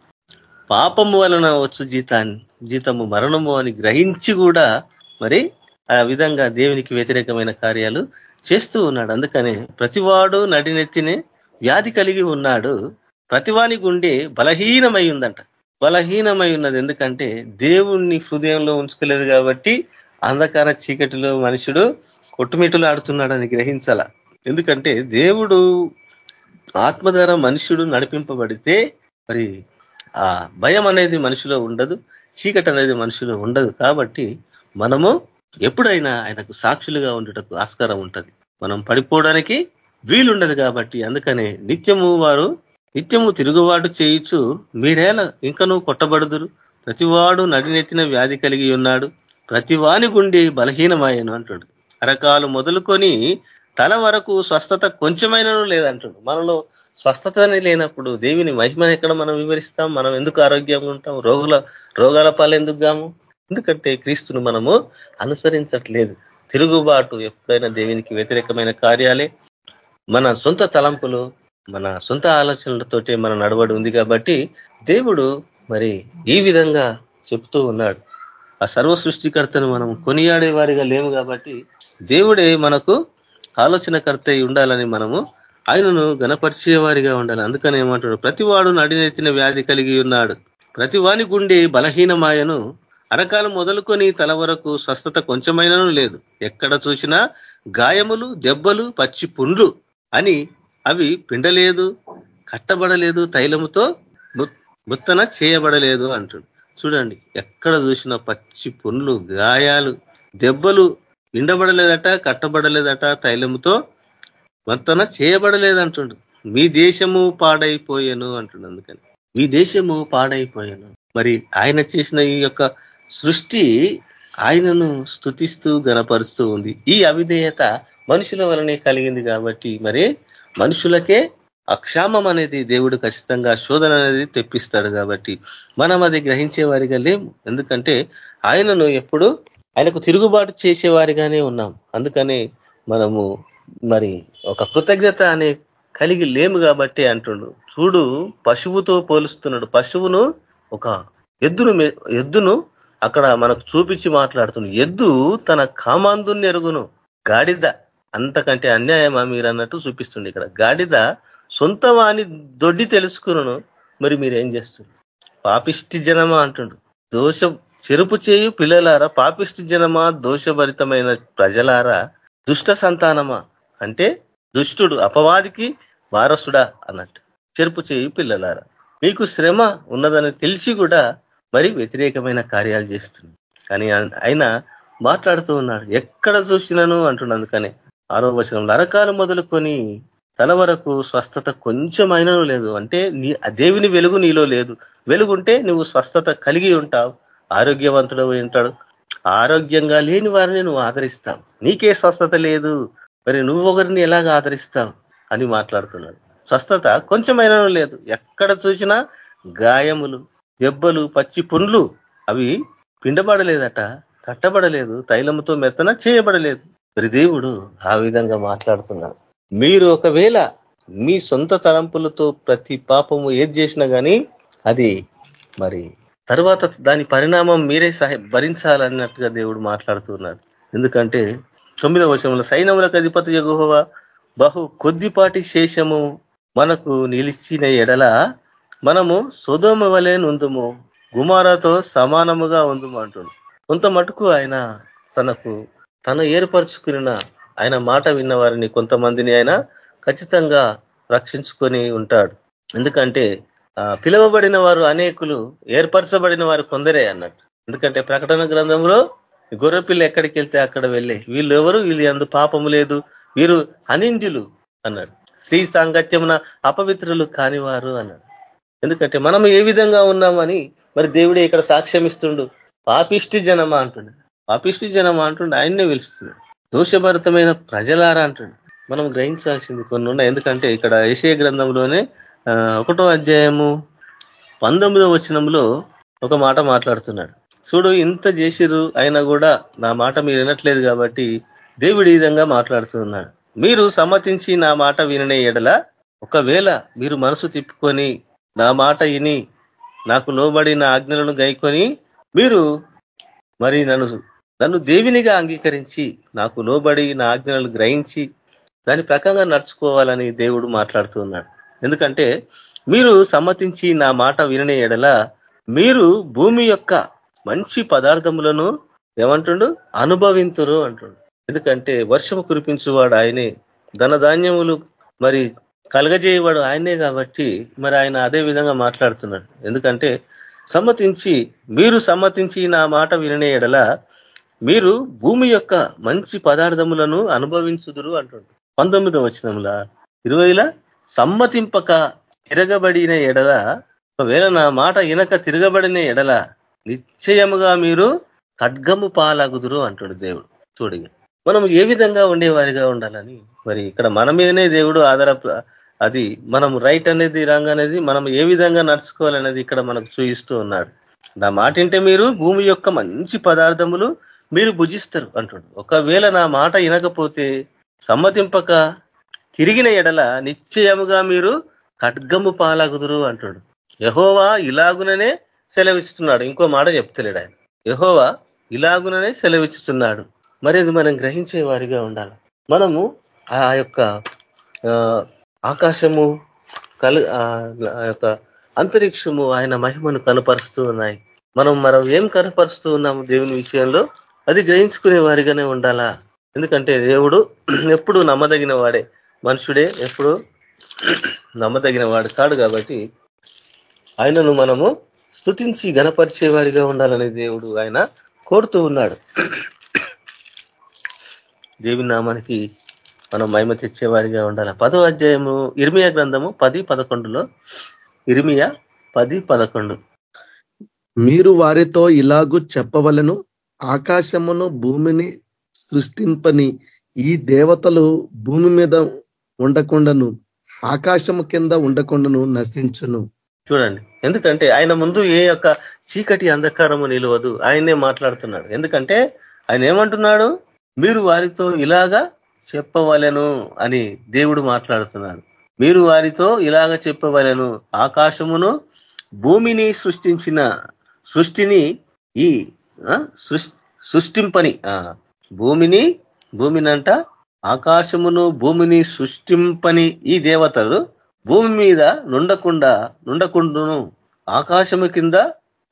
పాపము వలన వచ్చు జీతాన్ని జీతము మరణము అని గ్రహించి కూడా మరి ఆ విధంగా దేవునికి వ్యతిరేకమైన కార్యాలు చేస్తూ ఉన్నాడు. అందుకనే ప్రతివాడు నడినెత్తినే వ్యాధి కలిగి ఉన్నాడు. ప్రతివాని గుండె బలహీనమై ఉందంట బలహీనమై ఉన్నది ఎందుకంటే దేవుణ్ణి హృదయంలో ఉంచుకోలేదు కాబట్టి అంధకార చీకటిలో మనుషుడు కొట్టుమిట్టులు ఆడుతున్నాడని గ్రహించాల. ఎందుకంటే దేవుడు ఆత్మ ద్వారా మనుషుడు నడిపింపబడితే మరి ఆ భయం అనేది మనిషిలో ఉండదు చీకటి అనేది మనిషిలో ఉండదు. కాబట్టి మనము ఎప్పుడైనా ఆయనకు సాక్షులుగా ఉండటకు ఆస్కారం ఉంటుంది. మనం పడిపోవడానికి వీలుండదు కాబట్టి అందుకనే నిత్యము వారు నిత్యము తిరుగుబాటు చేయొచ్చు మీరేలా ఇంకనూ కొట్టబడుదురు? ప్రతివాడు నడినెత్తిన వ్యాధి కలిగి ఉన్నాడు. ప్రతివాని గుండి బలహీనమాయను అంటుడు. అరకాలు మొదలుకొని తల వరకు స్వస్థత కొంచెమైనను లేదంటాడు. మనలో స్వస్థతనే లేనప్పుడు దేవిని మహిమను ఎక్కడ మనం వివరిస్తాం? మనం ఎందుకు ఆరోగ్యంగా ఉంటాం? రోగుల రోగాల పాలు ఎందుకు గాము? ఎందుకంటే క్రీస్తును మనము అనుసరించట్లేదు. తిరుగుబాటు ఎప్పుడైనా దేవునికి వ్యతిరేకమైన కార్యాలే. మన సొంత తలంపులు మన సొంత ఆలోచనలతోటే మన నడవడి ఉంది కాబట్టి దేవుడు మరి ఈ విధంగా చెప్తూ ఉన్నాడు. ఆ సర్వ సృష్టికర్తను మనం కొనియాడే వారిగా లేము కాబట్టి దేవుడే మనకు ఆలోచనకర్త ఉండాలని మనము ఆయనను గణపరిచే వారిగా ఉండాలి. అందుకని ఏమంటాడు? ప్రతివాడు నడినెత్తిన వ్యాధి కలిగి ఉన్నాడు. ప్రతివాని గుండె బలహీనమాయను. అరకాలం మొదలుకొని తల వరకు స్వస్థత కొంచెమైనను లేదు. ఎక్కడ చూసినా గాయములు దెబ్బలు పచ్చి పుండ్లు అని అవి పిండలేదు కట్టబడలేదు తైలముతో ముత్తన చేయబడలేదు అంటాడు. చూడండి ఎక్కడ చూసిన పచ్చి పుండ్లు గాయాలు దెబ్బలు నిండబడలేదట కట్టబడలేదట తైలముతో వంతన చేయబడలేదంటుండు మీ దేశము పాడైపోయాను అంటుండు అందుకని. మీ దేశము పాడైపోయాను. మరి ఆయన చేసిన ఈ యొక్క సృష్టి ఆయనను స్థుతిస్తూ గనపరుస్తూ ఉంది. ఈ అవిధేయత మనుషుల వలనే కలిగింది కాబట్టి మరి మనుషులకే అక్షామం అనేది దేవుడు ఖచ్చితంగా శోధన అనేది తెప్పిస్తాడు కాబట్టి మనం అది గ్రహించే వారిగా లేము. ఎందుకంటే ఆయనను ఎప్పుడు ఆయనకు తిరుగుబాటు చేసేవారిగానే ఉన్నాం. అందుకనే మనము మరి ఒక కృతజ్ఞత అనే కలిగి లేము కాబట్టి అంటుండు. చూడు పశువుతో పోలుస్తున్నాడు. పశువును ఒక ఎద్దును ఎద్దును అక్కడ మనకు చూపించి మాట్లాడుతున్నాడు. ఎద్దు తన కామాందుని ఎరుగును. గాడిద. అంతకంటే అన్యాయమా మీరు అన్నట్టు చూపిస్తుంది ఇక్కడ. గాడిద సొంత వాణి దొడ్డి తెలుసుకును మరి మీరు ఏం పాపిష్టి జనమా అంటుండు. దోష చెరుపు చేయు పిల్లలారా పాపిష్టి జనమా దోషభరితమైన ప్రజలారా? దుష్ట సంతానమా? అంటే దుష్టుడు అపవాదికి వారసుడా అన్నట్టు. చెరుపు చేయు పిల్లలారా. మీకు శ్రమ ఉన్నదని తెలిసి కూడా మరి వ్యతిరేకమైన కార్యాలు చేస్తుంది కానీ ఆయన మాట్లాడుతూ ఉన్నాడు. ఎక్కడ చూసినాను అంటున్నాను అందుకనే. ఆరో వచనం నరకాలు మొదలుకొని తల వరకు స్వస్థత కొంచెమైనా లేదు. అంటే నీ దేవుని వెలుగు నీలో లేదు. వెలుగుంటే నువ్వు స్వస్థత కలిగి ఉంటావు. ఆరోగ్యవంతుడు ఉంటాడు. ఆరోగ్యంగా లేని వారిని నువ్వు ఆదరిస్తావు. నీకే స్వస్థత లేదు. మరి నువ్వు ఒకరిని ఎలాగ ఆదరిస్తావు అని మాట్లాడుతున్నాడు. స్వస్థత కొంచెమైనా లేదు. ఎక్కడ చూసినా గాయములు దెబ్బలు పచ్చి పుండ్లు అవి పిండబడలేదట కట్టబడలేదు. తైలముతో మెత్తన చేయబడలేదు. మరి దేవుడు ఆ విధంగా మాట్లాడుతున్నాడు. మీరు ఒకవేళ మీ సొంత తలంపులతో ప్రతి పాపము ఏది చేసినా కానీ అది మరి తర్వాత దాని పరిణామం మీరే సహ భరించాలన్నట్టుగా దేవుడు మాట్లాడుతున్నాడు. ఎందుకంటే తొమ్మిదవ వచనంలో సైన్యములకు అధిపతి యగుహవ బహు కొద్దిపాటి శేషము మనకు నిలిచిన ఎడల మనము సుధోమ వలె నుందుము గుమారతో సమానముగా ఉందుము అంటుండు కొంత మటుకు ఆయన తనకు తను ఏర్పరచుకున్న ఆయన మాట విన్న వారిని కొంతమందిని ఆయన ఖచ్చితంగా రక్షించుకొని ఉంటాడు. ఎందుకంటే పిలువబడిన వారు అనేకులు ఏర్పరచబడిన వారు కొందరే అన్నట్టు. ఎందుకంటే ప్రకటన గ్రంథంలో గొర్రెపిల్ల ఎక్కడికి వెళ్తే అక్కడ వెళ్ళే. వీళ్ళు ఎవరు వీళ్ళు ఎందు పాపము లేదు. వీరు అనింజులు అన్నాడు. స్త్రీ సాంగత్యమున అపవిత్రులు కానివారు అన్నాడు. ఎందుకంటే మనం ఏ విధంగా ఉన్నామని మరి దేవుడే ఇక్కడ సాక్ష్యం ఇస్తుండు పాపిష్టి జనమా అంటున్నాడు పాపిష్టి జనం అంటుండే. ఆయన్నే పిలుస్తున్నాడు. దోషభరితమైన ప్రజలారా అంటుండు. మనం గ్రహించాల్సింది కొన్ని ఉన్నాయి. ఎందుకంటే ఇక్కడ ఏషయ గ్రంథంలోనే ఒకటో అధ్యాయము పంతొమ్మిదో వచనంలో ఒక మాట మాట్లాడుతున్నాడు. చూడు ఇంత చేసిరు అయినా కూడా నా మాట మీరు వినట్లేదు కాబట్టి దేవుడు ఈ విధంగా మాట్లాడుతున్నాడు మీరు సమ్మతించి నా మాట విననే ఎడల ఒకవేళ మీరు మనసు తిప్పుకొని నా మాట విని నాకు లోబడి నా ఆజ్ఞలను గైకొని మీరు మరి నన్ను నన్ను దేవినిగా అంగీకరించి నాకు లోబడి నా ఆజ్ఞలను గ్రహించి దాని ప్రకారంగా నడుచుకోవాలని దేవుడు మాట్లాడుతున్నాడు ఎందుకంటే మీరు సమ్మతించి నా మాట వినని ఎడల మీరు భూమి యొక్క మంచి పదార్థములను ఏమంటుండు? అనుభవింతురు అంటుండు. ఎందుకంటే వర్షము కురిపించువాడు ఆయనే ధనధాన్యములు మరి కలగజేయవాడు ఆయనే కాబట్టి మరి ఆయన అదే విధంగా మాట్లాడుతున్నాడు. ఎందుకంటే సమ్మతించి మీరు సమ్మతించి నా మాట విననే ఎడల మీరు భూమి యొక్క మంచి పదార్థములను అనుభవించుదురు అంటుండు. పంతొమ్మిదో వచనముల ఇరవైల సమ్మతింపక తిరగబడిన ఎడల ఒకవేళ నా మాట ఇనక తిరగబడిన ఎడల నిశ్చయముగా మీరు ఖడ్గము పాలగుదురు అంటాడు దేవుడు. చూడగా. మనం ఏ విధంగా ఉండేవారిగా ఉండాలని? మరి ఇక్కడ మన మీదనే దేవుడు ఆధార అది మనం రైట్ అనేది రాంగ్ అనేది మనం ఏ విధంగా నడుచుకోవాలనేది ఇక్కడ మనకు చూయిస్తూ ఉన్నాడు. నా మాటంటే మీరు భూమి యొక్క మంచి పదార్థములు మీరు భుజిస్తారు అంటుడు. ఒకవేళ నా మాట వినకపోతే సమ్మతింపక తిరిగిన ఎడల నిశ్చయముగా మీరు ఖడ్గము పాలగుదురు అంటుడు. యహోవా ఇలాగుననే సెలవిస్తున్నాడు ఇంకో మాట చెప్తలేడు ఆయన. యహోవా ఇలాగుననే సెలవిస్తున్నాడు మరి అది మనం గ్రహించే వారిగా ఉండాలి. మనము ఆ యొక్క ఆకాశము కలు యొక్క అంతరిక్షము ఆయన మహిమను కనపరుస్తూ ఉన్నాయి. మనం మనం ఏం కనపరుస్తూ ఉన్నాము దేవుని విషయంలో? అది గ్రహించుకునే వారిగానే ఉండాలా? ఎందుకంటే దేవుడు ఎప్పుడు నమ్మదగిన వాడే మనుషుడే ఎప్పుడు నమ్మదగిన వాడు కాడు కాబట్టి ఆయనను మనము స్థుతించి గణపరిచే వారిగా ఉండాలని దేవుడు ఆయన కోరుతూ ఉన్నాడు. దేవి నామానికి మనం మహిమ తెచ్చేవారిగా ఉండాలి? పదో అధ్యాయము ఇర్మియా గ్రంథము పది పదకొండులో ఇర్మియా పది పదకొండు. మీరు వారితో ఇలాగూ చెప్పవలను ఆకాశమును భూమిని సృష్టింపని ఈ దేవతలు భూమి మీద ఉండకుండాను ఆకాశము కింద ఉండకుండాను నశించును. చూడండి. ఎందుకంటే ఆయన ముందు ఏ యొక్క చీకటి అంధకారము నిలవదు. ఆయనే మాట్లాడుతున్నాడు. ఎందుకంటే ఆయన ఏమంటున్నాడు? మీరు వారితో ఇలాగా చెప్పవలను అని దేవుడు మాట్లాడుతున్నాడు. మీరు వారితో ఇలాగ చెప్పవలను. ఆకాశమును భూమిని సృష్టించిన సృష్టిని ఈ సృష్టింపని. భూమిని భూమినంట ఆకాశమును భూమిని సృష్టింపని ఈ దేవతలు భూమి మీద నుండకుండా నుండకుండును ఆకాశము కింద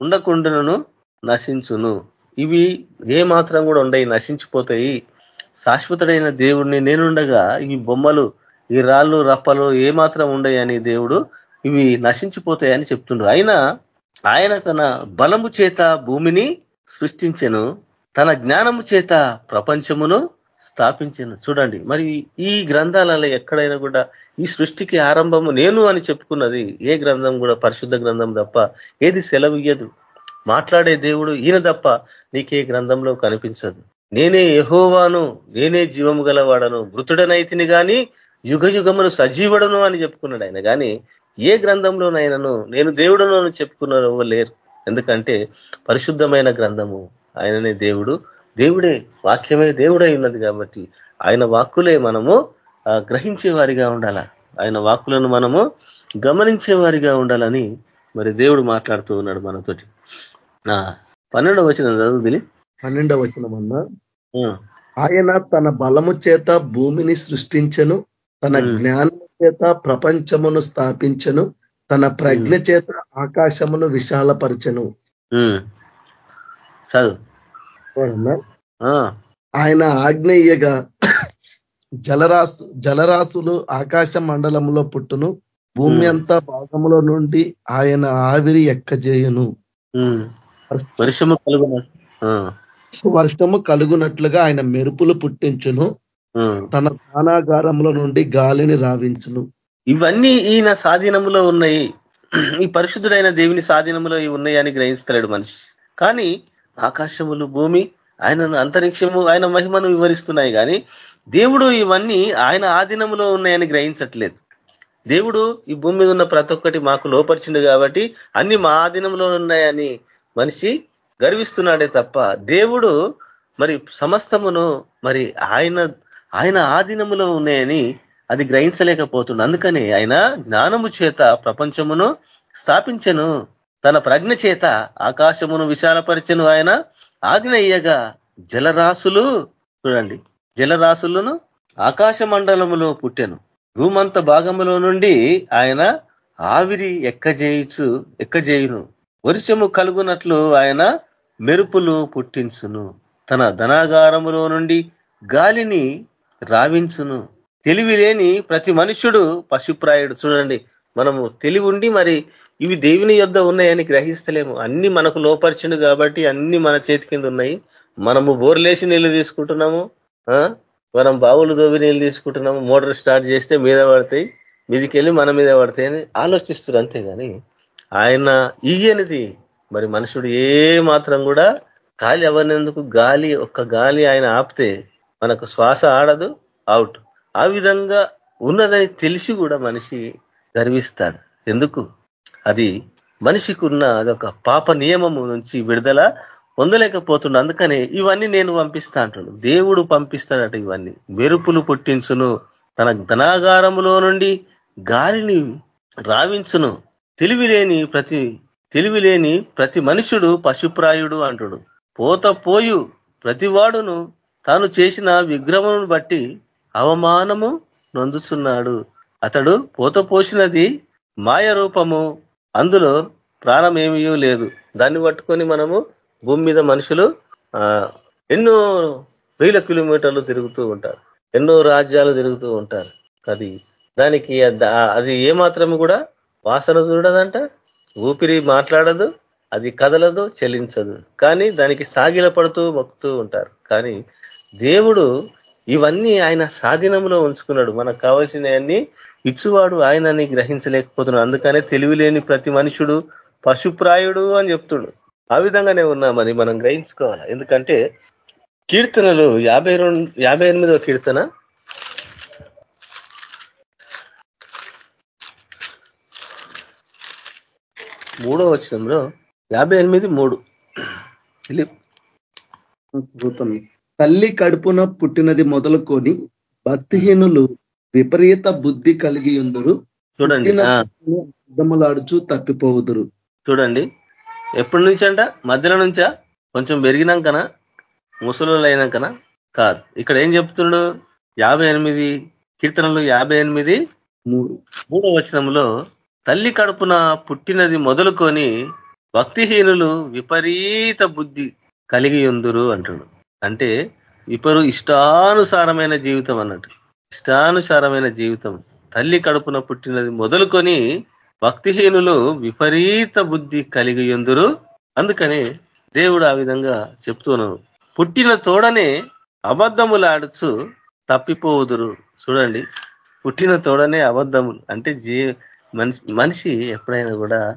ఉండకుండాను నశించును. ఇవి ఏ మాత్రం కూడా ఉండయి నశించిపోతాయి. శాశ్వతుడైన దేవుడిని నేనుండగా ఈ బొమ్మలు ఈ రాళ్ళు రప్పలు ఏ మాత్రం ఉండయని దేవుడు ఇవి నశించిపోతాయని చెప్తుండ్రు. అయినా ఆయన తన బలము చేత భూమిని సృష్టించెను తన జ్ఞానము చేత ప్రపంచమును స్థాపించను. చూడండి మరి ఈ గ్రంథాలలో ఎక్కడైనా కూడా ఈ సృష్టికి ఆరంభము నేను అని చెప్పుకున్నది ఏ గ్రంథం కూడా పరిశుద్ధ గ్రంథం తప్ప ఏది సెలవియ్యదు మాట్లాడే దేవుడు ఈయన తప్ప నీకే గ్రంథంలో కనిపించదు. నేనే యహోవాను నేనే జీవము గలవాడను మృతుడనైతిని కానీ యుగ యుగమును సజీవుడను అని చెప్పుకున్నాడు ఆయన. కానీ ఏ గ్రంథంలోనైనాను నేను దేవుడను అని చెప్పుకున్న లేరు. ఎందుకంటే పరిశుద్ధమైన గ్రంథము ఆయననే దేవుడు. దేవుడే వాక్యమే దేవుడై ఉన్నది కాబట్టి ఆయన వాక్కులే మనము గ్రహించే వారిగా ఉండాల. ఆయన వాక్కులను మనము గమనించే వారిగా ఉండాలని మరి దేవుడు మాట్లాడుతూ ఉన్నాడు మనతోటి. పన్నెండవ వచ్చిన చదువుదిని పన్నెండవ వచనం ఆయన తన బలము చేత భూమిని సృష్టించను తన జ్ఞానము చేత ప్రపంచమును స్థాపించను తన ప్రజ్ఞ చేత ఆకాశమును విశాలపరచను. చదువు. ఆయన ఆగ్నేయగా జలరాసు జలరాశులు ఆకాశ మండలంలో పుట్టును. భూమి అంతా భాగంలో నుండి ఆయన ఆవిరి ఎక్కజేయును. వర్షము కలుగున. వర్షము కలుగునట్లుగా ఆయన మెరుపులు పుట్టించును. తన స్థానాగారంలో నుండి గాలిని రావించును. ఇవన్నీ ఈయన స్వాధీనంలో ఉన్నాయి. ఈ పరిశుద్ధుడైన దేవుని స్వాధీనంలో ఉన్నాయి అని గ్రహిస్తాడు మనిషి. కానీ ఆకాశములు భూమి ఆయన అంతరిక్షము ఆయన మహిమను వివరిస్తున్నాయి కానీ దేవుడు ఇవన్నీ ఆయన ఆధీనంలో ఉన్నాయని గ్రహించట్లేదు. దేవుడు ఈ భూమి మీద ఉన్న ప్రతి ఒక్కటి మాకు లోపరిచిండు కాబట్టి అన్ని మా ఆధీనంలో ఉన్నాయని మనిషి గర్విస్తున్నాడే తప్ప దేవుడు మరి సమస్తమును మరి ఆయన ఆయన ఆధీనములో ఉన్నాయని అది గ్రహించలేకపోతుంది అందుకని ఆయన జ్ఞానము చేత ప్రపంచమును స్థాపించను. తన ప్రజ్ఞ చేత ఆకాశమును విశాలపరచను ఆయన. ఆగ్నేయగా జలరాశులు చూడండి జలరాశులను ఆకాశ మండలములో పుట్టెను. భూమంత భాగములో నుండి ఆయన ఆవిరి ఎక్కజేయుచు ఎక్కజేయును. వరుషము కలుగునట్లు ఆయన మెరుపులు పుట్టించును. తన ధనాగారములో నుండి గాలిని రావించును. తెలివి లేని ప్రతి మనుష్యుడు పశుప్రాయుడు. చూడండి మనము తెలివి ఉండి మరి ఇవి దేవుని యొద్ ఉన్నాయని గ్రహిస్తలేము. అన్ని మనకు లోపరిచిండు కాబట్టి అన్ని మన చేతి కింద ఉన్నాయి. మనము బోర్లేసి నీళ్ళు తీసుకుంటున్నాము మనం బావులు దోవి నీళ్ళు తీసుకుంటున్నాము మోటార్ స్టార్ట్ చేస్తే మీద పడతాయి మీదికెళ్ళి మన మీద పడతాయి అని ఆలోచిస్తారు అంతేగాని ఆయన ఈయనది. మరి మనుషుడు ఏ మాత్రం కూడా గాలి అవనేందుకు గాలి ఒక్క గాలి ఆయన ఆపితే మనకు శ్వాస ఆడదు అవుట్. ఆ విధంగా ఉన్నదని తెలిసి కూడా మనిషి గర్విస్తాడు. ఎందుకు? అది మనిషికి ఉన్న అదొక పాప నియమము నుంచి విడుదల పొందలేకపోతుండ అందుకనే ఇవన్నీ నేను పంపిస్తా అంటాడు దేవుడు పంపిస్తాడట ఇవన్నీ. మెరుపులు పుట్టించును తన ధనాగారములో నుండి గాలిని రావించును. తెలివి లేని ప్రతి తెలివి లేని ప్రతి మనుషుడు పశుప్రాయుడు అంటుడు. పోత పోయు ప్రతివాడును తాను చేసిన విగ్రహమును బట్టి అవమానము నొందుచున్నాడు. అతడు పోత పోసినది మాయ రూపము. అందులో ప్రాణమేమీ లేదు. దాన్ని పట్టుకొని మనము భూమి మీద మనుషులు ఎన్నో వేల కిలోమీటర్లు తిరుగుతూ ఉంటారు. ఎన్నో రాజ్యాలు తిరుగుతూ ఉంటారు. అది దానికి అది ఏ మాత్రము కూడా వాసన చూడదంట ఊపిరి మాట్లాడదు అది కదలదు చెలించదు. కానీ దానికి సాగిల పడుతూ మొక్కుతూ ఉంటారు. కానీ దేవుడు ఇవన్నీ ఆయన స్వాధీనంలో ఉంచుకున్నాడు. మనకు కావాల్సినవన్నీ ఇచ్చువాడు ఆయనని గ్రహించలేకపోతున్నాడు. అందుకనే తెలివి లేని ప్రతి మనుషుడు పశుప్రాయుడు అని చెప్తుడు. ఆ విధంగానే ఉన్నామని మనం గ్రహించుకోవాలి. ఎందుకంటే కీర్తనలు యాభై రెండు యాభై ఎనిమిదవ కీర్తన. మూడో వచనంలో యాభై ఎనిమిది మూడు. అద్భుతం తల్లి కడుపున పుట్టినది మొదలుకొని భక్తిహీనులు విపరీత బుద్ధి కలిగి ఉందరు. చూడండి అర్థములాడుచు తప్పిపోవుదురు. చూడండి ఎప్పటి నుంచి అంట మధ్యలో నుంచా? కొంచెం పెరిగినాకనా? ముసలు అయినాకనా కాదు. ఇక్కడ ఏం చెప్తున్నాడు? యాభై ఎనిమిది కీర్తనలు యాభై ఎనిమిది మూడు. మూడో వచనంలో తల్లి కడుపున పుట్టినది మొదలుకొని భక్తిహీనులు విపరీత బుద్ధి కలిగి ఉందురు అంటుడు అంటే విపరు ఇష్టానుసారమైన జీవితం అన్నట్టు. ఇష్టానుసారమైన జీవితం. తల్లి కడుపున పుట్టినది మొదలుకొని భక్తిహీనులు విపరీత బుద్ధి కలిగి ఎందురు అందుకని దేవుడు ఆ విధంగా చెప్తున్నాను పుట్టిన తోడనే అబద్ధములాడుచు తప్పిపోవుదురు. చూడండి. పుట్టిన తోడనే అబద్ధములు. అంటే జీ మనిషి మనిషి ఎప్పుడైనా కూడా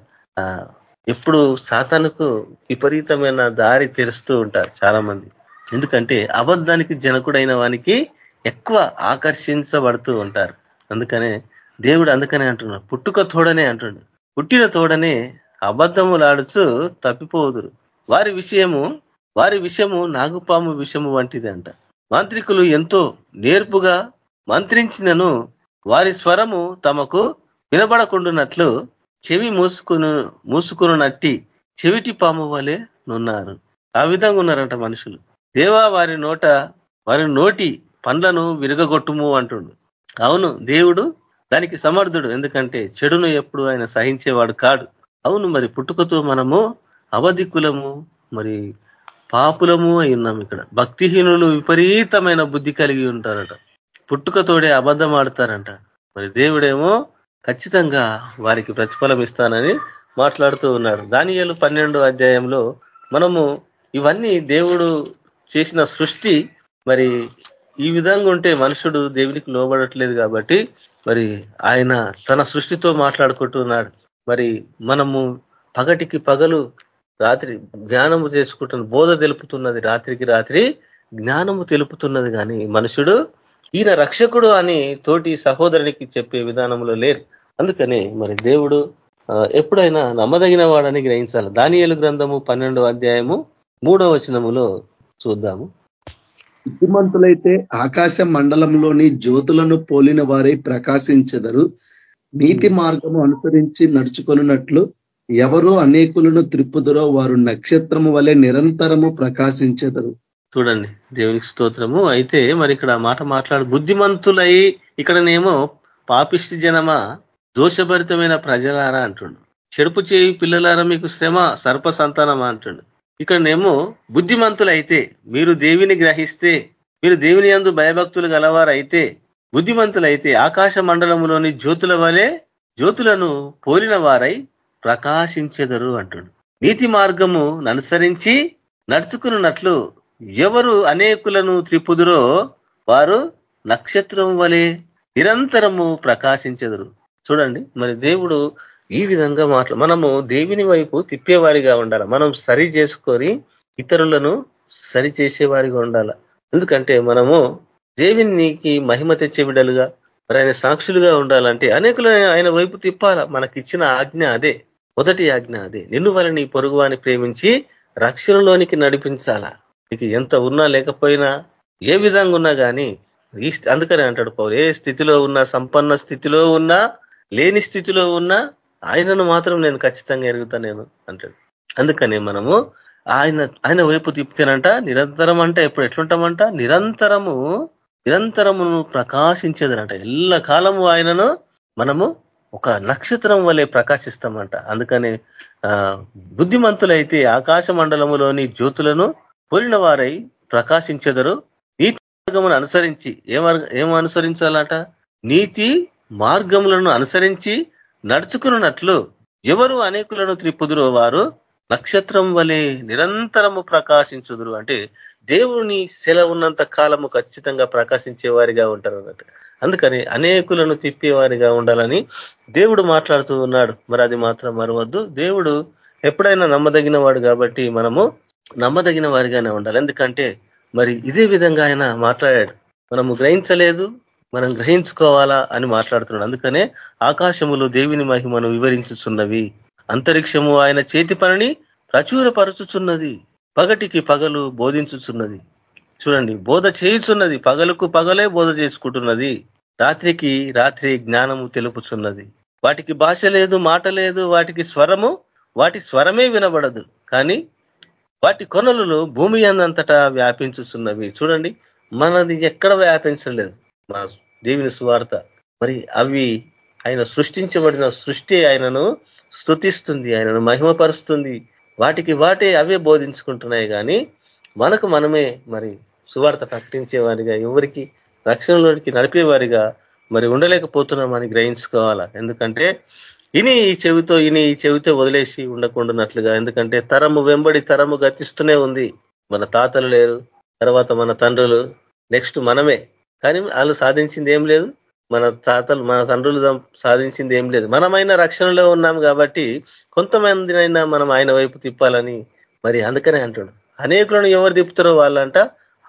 ఎప్పుడు సాతానుకు విపరీతమైన దారి తెరుస్తూ ఉంటారు చాలా మంది ఎందుకంటే అబద్ధానికి జనకుడైన వానికి ఎక్కువ ఆకర్షించబడుతూ ఉంటారు. అందుకనే దేవుడు అందుకనే అంటున్నాడు. పుట్టుక తోడనే అంటుండు పుట్టిన తోడనే అబద్ధములాడుచు తప్పిపోదురు. వారి విషయము వారి విషయము నాగుపాము విషయము వంటిది అంట మాంత్రికులు ఎంతో నేర్పుగా మంత్రించినను వారి స్వరము తమకు వినబడకుండునట్లు చెవి మూసుకును మూసుకున్నట్టి చెవిటి పాము వలె నున్నారు. ఆ విధంగా ఉన్నారంట మనుషులు. దేవా వారి నోట వారి నోటి పండ్లను విరగగొట్టుము అంటుండు. అవును దేవుడు దానికి సమర్థుడు ఎందుకంటే చెడును ఎప్పుడు ఆయన సహించేవాడు కాడు. అవును మరి పుట్టుకతో మనము అవధికులము మరి పాపులము అయి ఉన్నాం ఇక్కడ. భక్తిహీనులు విపరీతమైన బుద్ధి కలిగి ఉంటారట. పుట్టుకతోడే అబద్ధం ఆడతారంట. మరి దేవుడేమో ఖచ్చితంగా వారికి ప్రతిఫలం ఇస్తానని మాట్లాడుతూ ఉన్నాడు. దానియాలు పన్నెండు అధ్యాయంలో మనము ఇవన్నీ దేవుడు చేసిన సృష్టి మరి ఈ విధంగా ఉంటే మనుషుడు దేవునికి లోబడట్లేదు కాబట్టి మరి ఆయన తన సృష్టితో మాట్లాడుకుంటున్నాడు. మరి మనము పగటికి పగలు రాత్రి జ్ఞానము చేసుకుంటున్న బోధ తెలుపుతున్నది రాత్రికి రాత్రి జ్ఞానము తెలుపుతున్నది కానీ మనుషుడు ఈయన రక్షకుడు అని తోటి సహోదరునికి చెప్పే విధానంలో లేరు. అందుకని మరి దేవుడు ఎప్పుడైనా నమ్మదగిన వాడని గ్రహించాలి. దానియలు గ్రంథము పన్నెండో అధ్యాయము మూడో వచనములో చూద్దాము. బుద్ధిమంతులైతే ఆకాశ మండలంలోని జ్యోతులను పోలిన వారై ప్రకాశించెదరు. నీతి మార్గము అనుసరించి నడుచుకొనున్నట్లు ఎవరు అనేకులను త్రిప్పుదరో వారు నక్షత్రము వలె నిరంతరము ప్రకాశించెదరు. చూడండి దేవునికి స్తోత్రము. అయితే మరి ఇక్కడ మాట మాట్లాడు బుద్ధిమంతులై ఇక్కడనేమో పాపిష్టి జనమా దోషభరితమైన ప్రజలారా అంటుండు. చెడుపు చేయి పిల్లలారా మీకు శ్రమ సర్ప సంతానమా అంటుండు. ఇక్కడనేమో బుద్ధిమంతులైతే మీరు దేవిని గ్రహిస్తే మీరు దేవుని అందు భయభక్తులు గలవారైతే బుద్ధిమంతులైతే ఆకాశ మండలంలోని జ్యోతుల వలె జ్యోతులను పోలిన వారై ప్రకాశించెదరు అంటుడు. నీతి మార్గము అనుసరించి నడుచుకున్నట్లు ఎవరు అనేకులను త్రిపుదురో వారు నక్షత్రం వలె నిరంతరము ప్రకాశించెదరు. చూడండి మరి దేవుడు ఈ విధంగా మాట్లా మనము దేవుని వైపు తిప్పేవారిగా ఉండాలి. మనం సరి చేసుకొని ఇతరులను సరి చేసేవారిగా ఉండాలి. ఎందుకంటే మనము దేవునికి మహిమ తెచ్చే బిడ్డలుగా మరి ఆయన సాక్షులుగా ఉండాలంటే అనేకులు ఆయన వైపు తిప్పాల. మనకిచ్చిన ఆజ్ఞ అదే. మొదటి ఆజ్ఞ అదే. నిన్ను వాళ్ళని పొరుగువాని ప్రేమించి రక్షణలోనికి నడిపించాలా. నీకు ఎంత ఉన్నా లేకపోయినా ఏ విధంగా ఉన్నా కానీ ఈ అందుకని అంటాడు పౌరు ఏ స్థితిలో ఉన్నా సంపన్న స్థితిలో ఉన్నా లేని స్థితిలో ఉన్నా ఆయనను మాత్రం నేను ఖచ్చితంగా ఎరుగుతా నేను అంటాడు. అందుకని మనము ఆయన ఆయన వైపు తిప్పితేనంట నిరంతరం అంటే ఎప్పుడు ఎట్లుంటామంట? నిరంతరము నిరంతరమును ప్రకాశించేదనంట. ఎల్ల కాలము ఆయనను మనము ఒక నక్షత్రం వలె ప్రకాశిస్తామంట. అందుకని బుద్ధిమంతులైతే ఆకాశ మండలములోని జ్యోతులను పోలిన వారై ప్రకాశించెదరు. నీతి మార్గమును అనుసరించి ఏం అనుసరించాలట నీతి మార్గములను అనుసరించి నడుచుకున్నట్లు ఎవరు అనేకులను త్రిప్పుదురో వారు నక్షత్రం వలె నిరంతరము ప్రకాశించుదురు. అంటే దేవుని సెలవు ఉన్నంత కాలము ఖచ్చితంగా ప్రకాశించే వారిగా ఉంటారు అన్నట్టు. అందుకని అనేకులను తిప్పేవారిగా ఉండాలని దేవుడు మాట్లాడుతూ ఉన్నాడు. మరి అది మాత్రం మరవద్దు. దేవుడు ఎప్పుడైనా నమ్మదగిన వాడు కాబట్టి మనము నమ్మదగిన వారిగానే ఉండాలి. ఎందుకంటే మరి ఇదే విధంగా ఆయన మాట్లాడాడు. మనము గ్రహించలేదు మనం గ్రహించుకోవాలా అని మాట్లాడుతున్నాడు. అందుకనే ఆకాశములు దేవుని మహిమను వివరించుచున్నవి. అంతరిక్షము ఆయన చేతి పనిని ప్రచురపరుచుచున్నది. పగటికి పగలు బోధించుచున్నది. చూడండి బోధ చేయుచున్నది. పగలకు పగలే బోధ చేసుకుంటున్నది. రాత్రికి రాత్రి జ్ఞానము తెలుపుచున్నది. వాటికి భాష లేదు మాట లేదు వాటికి స్వరము వాటి స్వరమే వినబడదు. కానీ వాటి కొనలు భూమి అందంతటా వ్యాపించుతున్నవి చూడండి మనది ఎక్కడ వ్యాపించలేదు. మన దేవుని సువార్త. మరి అవి ఆయన సృష్టించబడిన సృష్టి ఆయనను స్థుతిస్తుంది ఆయనను మహిమపరుస్తుంది. వాటికి వాటే అవే బోధించుకుంటున్నాయి కానీ మనకు మనమే మరి సువార్త ప్రకటించేవారిగా ఎవరికి రక్షణలోనికి నడిపేవారిగా మరి ఉండలేకపోతున్నామని గ్రహించుకోవాలా? ఎందుకంటే ఇని ఈ చెవితో ఇని ఈ చెవితో వదిలేసి ఉండకుండానట్లుగా ఎందుకంటే తరము వెంబడి తరము గతిస్తూనే ఉంది. మన తాతలు లేరు తర్వాత మన తండ్రులు నెక్స్ట్ మనమే. కానీ వాళ్ళు సాధించింది ఏం లేదు. మన తాతలు మన తండ్రులు సాధించింది ఏం లేదు. మనమైన రక్షణలో ఉన్నాం కాబట్టి కొంతమందినైనా మనం ఆయన వైపు తిప్పాలని మరి అందుకనే అంటున్నాడు. అనేకులను ఎవరు తిప్పుతారో వాళ్ళంట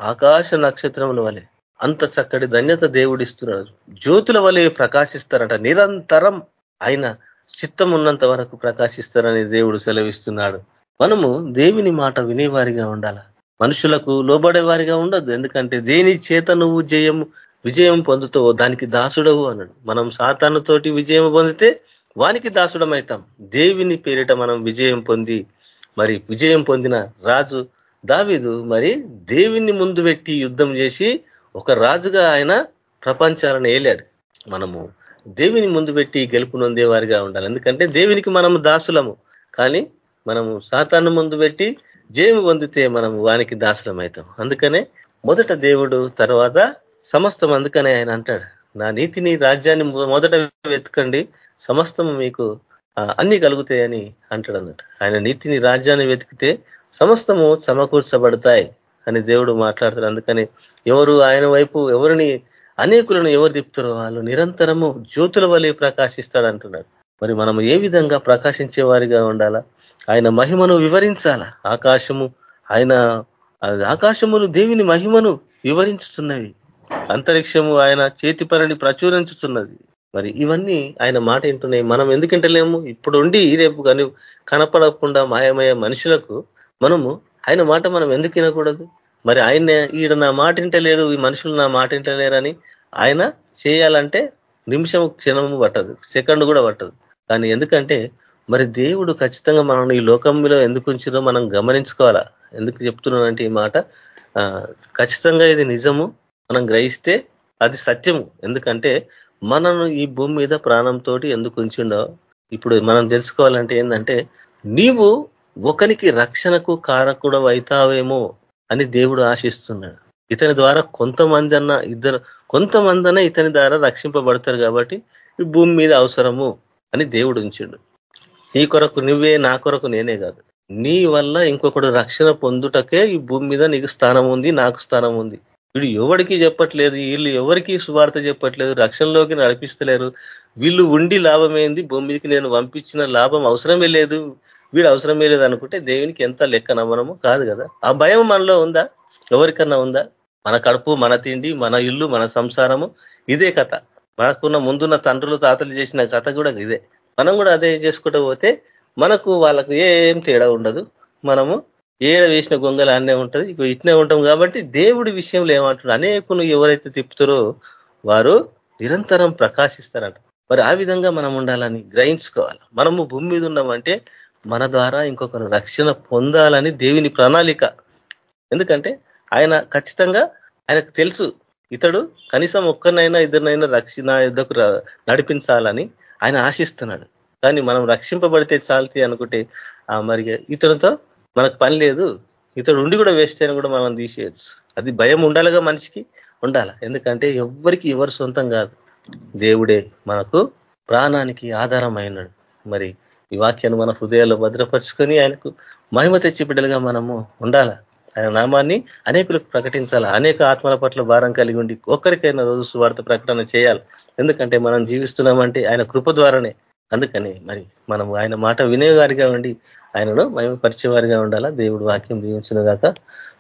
ఆకాశ నక్షత్రముల వలె. అంత చక్కటి ధన్యత దేవుడిస్తున్నాడు. జ్యోతుల వలె ప్రకాశిస్తారంట. నిరంతరం ఆయన చిత్తం ఉన్నంత వరకు ప్రకాశిస్తారని దేవుడు సెలవిస్తున్నాడు. మనము దేవుని మాట వినేవారిగా ఉండాల? మనుషులకు లోబడేవారిగా ఉండద్దు. ఎందుకంటే దేని చేత నువ్వు జయం విజయం పొందుతావో దానికి దాసుడవు అన్నాడు. మనం సాతానుతోటి విజయం పొందితే వానికి దాసుడమవుతాం దేవుని పేరిట మనం విజయం పొంది మరి విజయం పొందిన రాజు దావిదు మరి దేవుని ముందు పెట్టి యుద్ధం చేసి ఒక రాజుగా ఆయన ప్రపంచాలను ఏలాడు. మనము దేవుని ముందు పెట్టి గెలుపు నొందేవారిగా ఉండాలి. ఎందుకంటే దేవునికి మనము దాసులము. కానీ మనము సాతాను ముందు పెట్టి జయము పొందితే మనం వానికి దాసులం అవుతాం అందుకనే మొదట దేవుడు తర్వాత సమస్తం అందుకనే ఆయన అంటాడు. నా నీతిని రాజ్యాన్ని మొదట వెతకండి సమస్తం మీకు అన్ని కలుగుతాయని అంటాడు అన్నట్టు ఆయన నీతిని రాజ్యాన్ని వెతికితే సమస్తము సమకూర్చబడతాయి అని దేవుడు మాట్లాడతాడు. అందుకని ఎవరు ఆయన వైపు ఎవరిని అనేకులను ఎవరు తిప్పుతారో వాళ్ళు నిరంతరము జ్యోతుల వలె ప్రకాశిస్తాడు అంటున్నాడు మరి మనం ఏ విధంగా ప్రకాశించే వారిగా ఉండాలా? ఆయన మహిమను వివరించాల? ఆకాశము ఆయన ఆకాశములు దేవుని మహిమను వివరించుతున్నవి. అంతరిక్షము ఆయన చేతి ప్రచురించుతున్నది. మరి ఇవన్నీ ఆయన మాట వింటున్నాయి. మనం ఎందుకు ఇప్పుడు ఉండి రేపు కానీ కనపడకుండా మాయమయ్యే మనుషులకు మనము ఆయన మాట మనం ఎందుకు వినకూడదు? మరి ఆయన ఈడ నా మాట వింటలేరు ఈ మనుషులు నా మాట వింటలేరని ఆయన చేయాలంటే నిమిషం క్షణము పట్టదు. సెకండ్ కూడా పట్టదు. కానీ ఎందుకంటే మరి దేవుడు ఖచ్చితంగా మనం ఈ లోకంలో ఎందుకు ఉంచిందో మనం గమనించుకోవాలా? ఎందుకు చెప్తున్నానంటే ఈ మాట? ఖచ్చితంగా ఇది నిజము. మనం గ్రహిస్తే అది సత్యము. ఎందుకంటే మనను ఈ భూమి మీద ప్రాణంతో ఎందుకు ఉంచిండో ఇప్పుడు మనం తెలుసుకోవాలంటే ఏంటంటే నీవు ఒకరికి రక్షణకు కారకుడు అవుతావేమో అని దేవుడు ఆశిస్తున్నాడు. ఇతని ద్వారా కొంతమంది అన్న ఇద్దరు కొంతమంది ఇతని ద్వారా రక్షింపబడతారు కాబట్టి ఈ భూమి మీద అవసరము. అని దేవుడు ఉంచిండు. నీ కొరకు నువ్వే నా కొరకు నేనే కాదు. నీ వల్ల ఇంకొకడు రక్షణ పొందుటకే ఈ భూమి మీద నీకు స్థానం ఉంది నాకు స్థానం ఉంది. వీడు ఎవరికి చెప్పట్లేదు వీళ్ళు ఎవరికి సువార్త చెప్పట్లేదు రక్షణలోకి నడిపిస్తలేరు. వీళ్ళు ఉండి లాభమైంది? భూమి మీదకి నేను పంపించిన లాభం అవసరమే లేదు. వీడు అవసరమే లేదు అనుకుంటే దేవునికి ఎంత లెక్క నమ్మనము కాదు కదా. ఆ భయం మనలో ఉందా? ఎవరికన్నా ఉందా? మన కడుపు మన తిండి మన ఇల్లు మన సంసారము. ఇదే కథ. మనకున్న ముందున్న తండ్రులు తాతలు చేసిన కథ కూడా ఇదే. మనం కూడా అదే చేసుకుంటూ పోతే మనకు వాళ్ళకు ఏం తేడా ఉండదు. మనము ఏడ వేసిన గొంగలు అన్నే ఉంటుంది. ఇక ఇట్నే ఉంటాం కాబట్టి దేవుడి విషయంలో ఏమంటారు అనేకులు ఎవరైతే తిప్పుతారో వారు నిరంతరం ప్రకాశిస్తారంట. మరి ఆ విధంగా మనం ఉండాలని గ్రహించుకోవాలి. మనము భూమి మీద ఉన్నామంటే మన ద్వారా ఇంకొకరు రక్షణ పొందాలని దేవుని ప్రణాళిక. ఎందుకంటే ఆయన ఖచ్చితంగా ఆయనకు తెలుసు ఇతడు కనీసం ఒక్కరినైనా ఇద్దరినైనా రక్షణ యుద్ధకు నడిపించాలని ఆయన ఆశిస్తున్నాడు. కానీ మనం రక్షింపబడితే చాలితే అనుకుంటే మరి ఇతనితో మనకు పని లేదు. ఇతడు ఉండి కూడా వేస్ట్ అని కూడా మనం తీసేయచ్చు. అది భయం ఉండాలిగా మనిషికి ఉండాల. ఎందుకంటే ఎవ్వరికి ఎవరు సొంతం కాదు. దేవుడే మనకు ప్రాణానికి ఆధారమైనాడు. మరి ఈ వాక్యాన్ని మన హృదయాల్లో భద్రపరుచుకొని ఆయనకు మహిమ తెచ్చి బిడ్డలుగా మనము ఉండాల? ఆయన నామాన్ని అనేకులకు ప్రకటించాలి. అనేక ఆత్మల పట్ల భారం కలిగి ఉండి ఒక్కరికైనా రోజు సువార్త ప్రకటన చేయాలి. ఎందుకంటే మనం జీవిస్తున్నామంటే ఆయన కృప ద్వారానే. అందుకని మరి మనం ఆయన మాట వినేవారిగా ఉండి ఆయనను మేము పరిచయవారిగా ఉండాలా? దేవుడు వాక్యం దీవించిన దాకా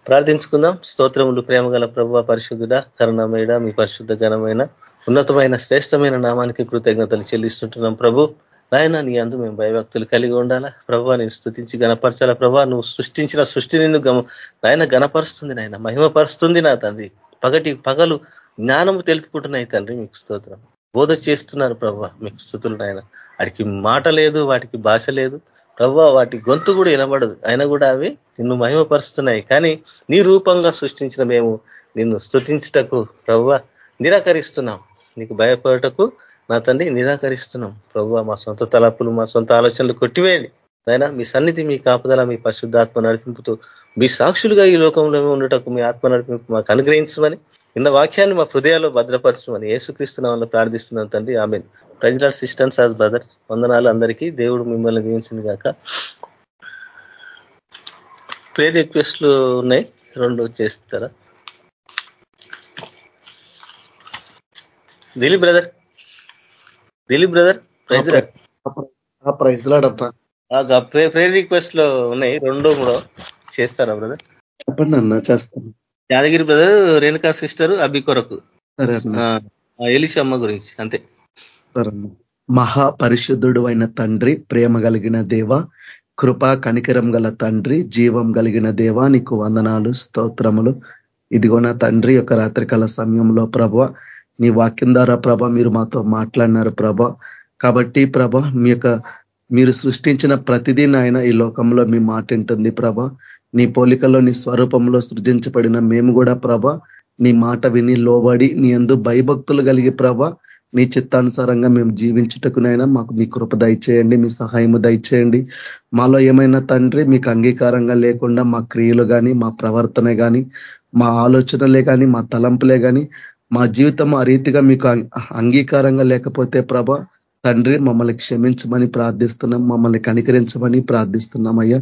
ప్రార్థించుకుందాం. స్తోత్రములు ప్రేమ గల ప్రభు పరిశుద్ధుడ కరుణమేడ మీ పరిశుద్ధ ఘనమైన ఉన్నతమైన శ్రేష్టమైన నామానికి కృతజ్ఞతలు చెల్లిస్తుంటున్నాం ప్రభు. నాయన నీ అందు మేము భయభక్తులు కలిగి ఉండాలా? ప్రభావ నేను స్థుతించి గణపరచాలా ప్రభా నువ్వు సృష్టించిన సృష్టి నిన్ను గమ నాయన గణపరుస్తుంది నాయన మహిమపరుస్తుంది నా తండ్రి. పగటి పగలు జ్ఞానము తెలుపుకుంటున్నాయి తండ్రి మీకు స్తోత్రం. బోధ చేస్తున్నారు ప్రభా మీకు స్థుతులు నాయన. వాటికి మాట లేదు వాటికి భాష లేదు. ప్రభా వాటి గొంతు కూడా వినబడదు. అయినా కూడా అవి నిన్ను మహిమపరుస్తున్నాయి. కానీ నీ రూపంగా సృష్టించిన మేము నిన్ను స్థుతించుటకు ప్రభా నిరాకరిస్తున్నాం. నీకు భయపడటకు నా తండ్రి నిరాకరిస్తున్నాం. ప్రభు మా సొంత తలపులు మా సొంత ఆలోచనలు కొట్టివేయండి. అయినా మీ సన్నిధి మీ కాపుదల మీ పరిశుద్ధాత్మ నడిపింపుతో మీ సాక్షులుగా ఈ లోకంలో ఉండటకు మీ ఆత్మ నడిపింపు మాకు అనుగ్రహించమని ఇన్న వాక్యాన్ని మా హృదయాల్లో భద్రపరచమని ఏసుక్రీస్తున్నామని వల్ల ప్రార్థిస్తున్నాం తండ్రి. ఆమె ప్రజల సిస్టమ్స్ ఆజ్ బ్రదర్ వందనాలు అందరికీ. దేవుడు మిమ్మల్ని దీవించింది కాక ప్రేర్ రిక్వెస్ట్లు ఉన్నాయి. రెండు చేస్తారా? Dilip brother. Dilip brother praise praise prayer రిక్వెస్ట్లో ఉన్నాయి రెండో మూడో. చేస్తారా బ్రదర్? చెప్పండి అన్న చేస్తాను. యాదగిరి బ్రదర్ రేణుకా సిస్టర్ అభి కొరకు. ఎలిషమ్మ గురించి అంతే. మహా పరిశుద్ధుడు అయిన తండ్రి ప్రేమ కలిగిన దేవ కృపా కనికరం గల తండ్రి జీవం కలిగిన దేవ నీకు వందనాలు స్తోత్రములు. ఇదిగో నా తండ్రి యొక్క రాత్రికాల సమయంలో ప్రభ నీ వాక్యం ద్వారా ప్రభ మీరు మాతో మాట్లాడినారు ప్రభ. కాబట్టి ప్రభ మీ యొక్క మీరు సృష్టించిన ప్రతిదీ నాయన ఈ లోకంలో మీ మాట ఉంటుంది ప్రభ. నీ పోలికలో నీ స్వరూపంలో సృజించబడిన మేము కూడా ప్రభ నీ మాట విని లోబడి నీ అందు భయభక్తులు కలిగి ప్రభ నీ చిత్తానుసారంగా మేము జీవించుటకునైనా మాకు మీ కృప దయచేయండి మీ సహాయము దయచేయండి. మాలో ఏమైనా తండ్రి మీకు అంగీకారంగా లేకుండా మా క్రియలు కానీ మా ప్రవర్తన కానీ మా ఆలోచనలే కానీ మా తలంపులే కానీ మా జీవితం ఆ రీతిగా మీకు అంగీకారంగా లేకపోతే ప్రభ తండ్రి మమ్మల్ని క్షమించమని ప్రార్థిస్తున్నాం మమ్మల్ని కనికరించమని ప్రార్థిస్తున్నాం అయ్యా.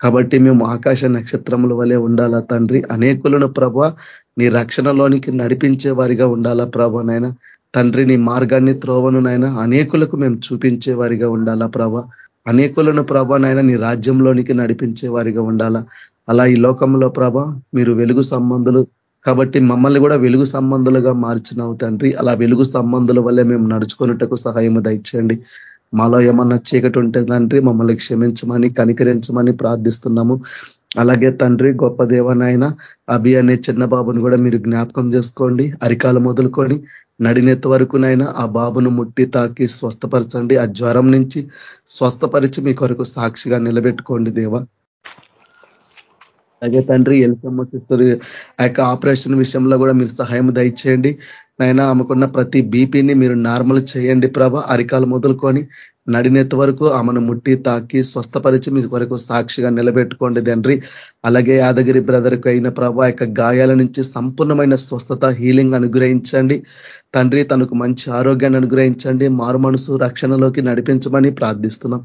కాబట్టి మేము ఆకాశ నక్షత్రముల వలె ఉండాలా తండ్రి? అనేకులను ప్రభ నీ రక్షణలోనికి నడిపించే వారిగా ఉండాలా ప్రభ నాయన? తండ్రి నీ మార్గాన్ని త్రోవను నాయన? అనేకులకు మేము చూపించే వారిగా ఉండాలా ప్రభ? అనేకులను ప్రభ నాయన నీ రాజ్యంలోనికి నడిపించే వారిగా ఉండాలా? అలా ఈ లోకంలో ప్రభ మీరు వెలుగు సంబంధులు కాబట్టి మమ్మల్ని కూడా వెలుగు సంబంధులుగా మార్చినావు తండ్రి. అలా వెలుగు సంబంధుల వల్లే మేము నడుచుకున్నట్టుకు సహాయం దయచేయండి. మాలో ఏమన్నా చీకటి ఉంటే తండ్రి మమ్మల్ని క్షమించమని కనికరించమని ప్రార్థిస్తున్నాము. అలాగే తండ్రి గొప్ప దేవనాయన అభి అనే చిన్న బాబును కూడా మీరు జ్ఞాపకం చేసుకోండి అరికాలు మొదలుకొని నడినెత్త వరకునైనా ఆ బాబును ముట్టి తాకి స్వస్థపరచండి. ఆ జ్వరం నుంచి స్వస్థపరిచి మీ కొరకు సాక్షిగా నిలబెట్టుకోండి దేవా. అలాగే తండ్రి ఎల్సమ్మ సిస్టర్ ఆ యొక్క ఆపరేషన్ విషయంలో కూడా మీరు సహాయం దయచేయండి. నైనా ఆమెకున్న ప్రతి బీపీని మీరు నార్మల్ చేయండి ప్రభ. అరికాలు మొదలుకొని నడినెత్త వరకు ఆమెను ముట్టి తాకి స్వస్థపరిచి మీ వరకు సాక్షిగా నిలబెట్టుకోండి తండ్రి. అలాగే యాదగిరి బ్రదర్కు అయిన ప్రభా యొక్క గాయాల నుంచి సంపూర్ణమైన స్వస్థత హీలింగ్ అనుగ్రహించండి. తండ్రి తనకు మంచి ఆరోగ్యాన్ని అనుగ్రహించండి. మారు మనసు రక్షణలోకి నడిపించమని ప్రార్థిస్తున్నాం.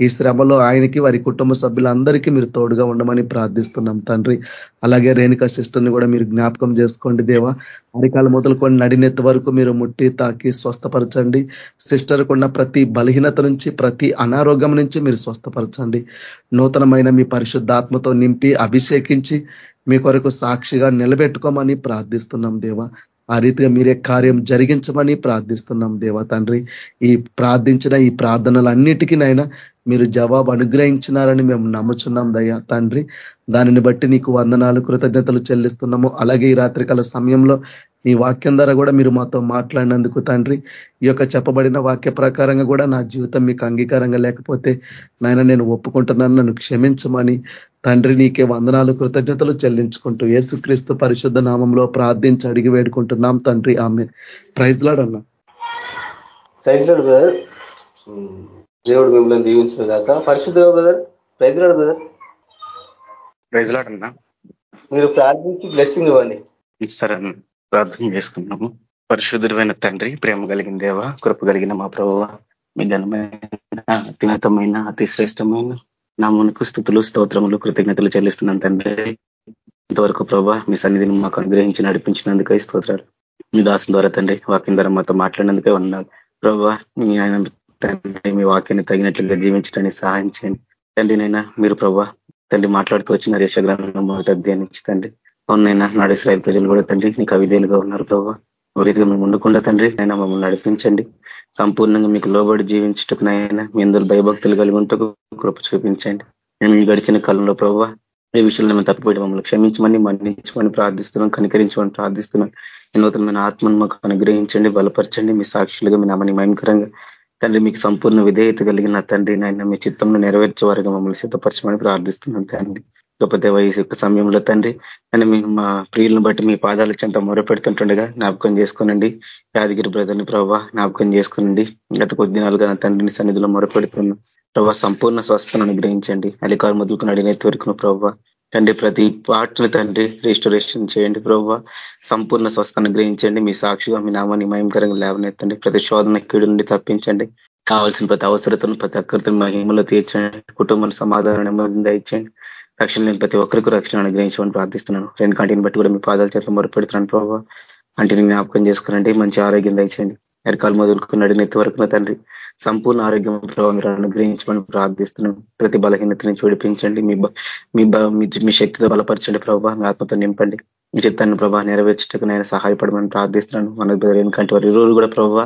ఈ శ్రమలో ఆయనకి వారి కుటుంబ సభ్యులందరికీ మీరు తోడుగా ఉండమని ప్రార్థిస్తున్నాం తండ్రి. అలాగే రేణుకా సిస్టర్ని కూడా మీరు జ్ఞాపకం చేసుకోండి దేవా. అరికాల మొదలుకొని నడినెత్త వరకు మీరు ముట్టి తాకి స్వస్థపరచండి. సిస్టర్కున్న ప్రతి బలహీనత నుంచి ప్రతి అనారోగ్యం నుంచి మీరు స్వస్థపరచండి. నూతనమైన మీ పరిశుద్ధాత్మతో నింపి అభిషేకించి మీ కొరకు సాక్షిగా నిలబెట్టుకోమని ప్రార్థిస్తున్నాం దేవా. ఆ రీతిగా మీరే కార్యం జరిగించమని ప్రార్థిస్తున్నాం దేవా తండ్రి. ఈ ప్రార్థించిన ఈ ప్రార్థనలన్నిటికీనైనా మీరు జవాబు అనుగ్రహించినారని మేము నమ్ముచున్నాం దయ్యా తండ్రి. దానిని బట్టి నీకు వందనాలు కృతజ్ఞతలు చెల్లిస్తున్నాము. అలాగే ఈ రాత్రికాల సమయంలో ఈ వాక్యం ద్వారా కూడా మీరు మాతో మాట్లాడినందుకు తండ్రి ఈ యొక్క చెప్పబడిన వాక్య ప్రకారంగా కూడా నా జీవితం మీకు అంగీకారంగా లేకపోతే నాయన నేను ఒప్పుకుంటున్నాను నన్ను క్షమించమని తండ్రి నీకే వందనాలు కృతజ్ఞతలు చెల్లించుకుంటూ యేసుక్రీస్తు పరిశుద్ధ నామంలో ప్రార్థించి అడిగి వేడుకుంటున్నాం తండ్రి. ఆమె ప్రైజ్లాడన్నా ప్రైజ్లాడు బ్రదర్. దేవుడు మిమ్మల్ని దీవించిన కాక పరిశుద్ధ బ్రదర్? ప్రైజ్లాడు బ్రదర్. ప్రైజ్లాడన్నా మీరు ప్రార్థించి బ్లెస్సింగ్ ఇవ్వండి. సరే ప్రార్థన చేసుకున్నాము పరిశుద్ధుడమైన తండ్రి ప్రేమ కలిగిన దేవ కృప కలిగిన మా ప్రభావ మీ ఘనమైన అత్యున్నతమైన అతి శ్రేష్టమైన నా మునుకు స్థుతులు స్తోత్రములు కృతజ్ఞతలు చెల్లిస్తున్నాను తండ్రి. ఇంతవరకు ప్రభా మీ సన్నిధిని మాకు అనుగ్రహించి నడిపించినందుకే స్తోత్రాలు. మీ దాసం ద్వారా తండ్రి వాక్యం ద్వారా మాతో మాట్లాడినందుకే ఉన్నాను ప్రభా మీ ఆయన తండ్రి మీ వాక్యాన్ని తగినట్లుగా జీవించడానికి సహాయం చేయండి. తండ్రినైనా మీరు ప్రభా తండ్రి మాట్లాడుతూ వచ్చిన రేషగ్రంథం మొదట ధ్యానించి తండ్రి అవునైనా నాడు ఇస్రాయల్ ప్రజలు కూడా తండ్రి నీకు అవిధేలుగా ఉన్నారు ప్రభావ రీతిగా మేము ఉండకుండా తండ్రి అయినా మమ్మల్ని నడిపించండి. సంపూర్ణంగా మీకు లోబడి జీవించటకునైనా మీ అందరూ భయభక్తులు కలిగి ఉంటూ కృప చూపించండి. మేము ఈ గడిచిన కాలంలో ప్రభావ ఈ విషయంలో మేము తప్పిపోయి మమ్మల్ని క్షమించమని మన్నించమని ప్రార్థిస్తున్నాం కనికరించమని ప్రార్థిస్తున్నాం. నూతనమైన ఆత్మను మాకు అనుగ్రహించండి బలపరచండి మీ సాక్షులుగా మీ నామని మయంకరంగా తండ్రి మీకు సంపూర్ణ విధేయత కలిగిన తండ్రి నాయన మీ చిత్తంలో నెరవేర్చే వారిగా మమ్మల్ని సిద్ధపరచమని ప్రార్థిస్తున్నాం తండ్రి. గొప్ప వయసు యొక్క సమయంలో తండ్రి అని మీ మా ప్రియులను బట్టి మీ పాదాల చెంత మొరపెడుతుంటుండగా జ్ఞాపకం చేసుకోనండి. యాదగిరి బ్రదర్ని ప్రభావ జ్ఞాపకం చేసుకోనండి. గత కొద్ది దినాలుగా తండ్రిని సన్నిధిలో మొరపెడుతున్నాం ప్రభావ సంపూర్ణ స్వస్థను అనుగ్రహించండి. అలికారు మొదలుకుని అడిగిన వరకు ప్రభావ తండ్రి ప్రతి పాటను తండ్రి రిజిస్టరేషన్ చేయండి ప్రభావ సంపూర్ణ స్వస్థ అనుగ్రహించండి. మీ సాక్షిగా మీ నామాన్ని మయంకరంగా లేవనెత్తండి. ప్రతి శోధన కీడు నుండి తప్పించండి. కావాల్సిన ప్రతి అవసరతను ప్రతి అక్కరితను మహిమలో తీర్చండి. కుటుంబం సమాధానం నెమ్మది రక్షణ లేని ప్రతి ఒక్కరికి రక్షణ అనుగ్రహించమని ప్రార్థిస్తున్నాను. రెండు కంటిని బట్టి కూడా మీ పాదాల చేత మొరపెడుతున్నాను ప్రభావ అంటే జ్ఞాపకం చేసుకునండి. మంచి ఆరోగ్యం దయచేయండి. ఎరకాలు మొదలుకున్నాడు నెత్తి వరకు తండ్రి సంపూర్ణ ఆరోగ్యం ప్రభావం మీరు అనుగ్రహించమని ప్రార్థిస్తున్నాం ప్రతి బలహీనతని చూడిపించండి. మీ మీ శక్తితో బలపరచండి ప్రభావ మీ ఆత్మతో నింపండి. మీ చిత్తాన్ని ప్రభావ నెరవేర్చటకు నేను సహాయపడమని ప్రార్థిస్తున్నాను. మన ఎందుకంటే వారి ఇరువురు కూడా ప్రభావ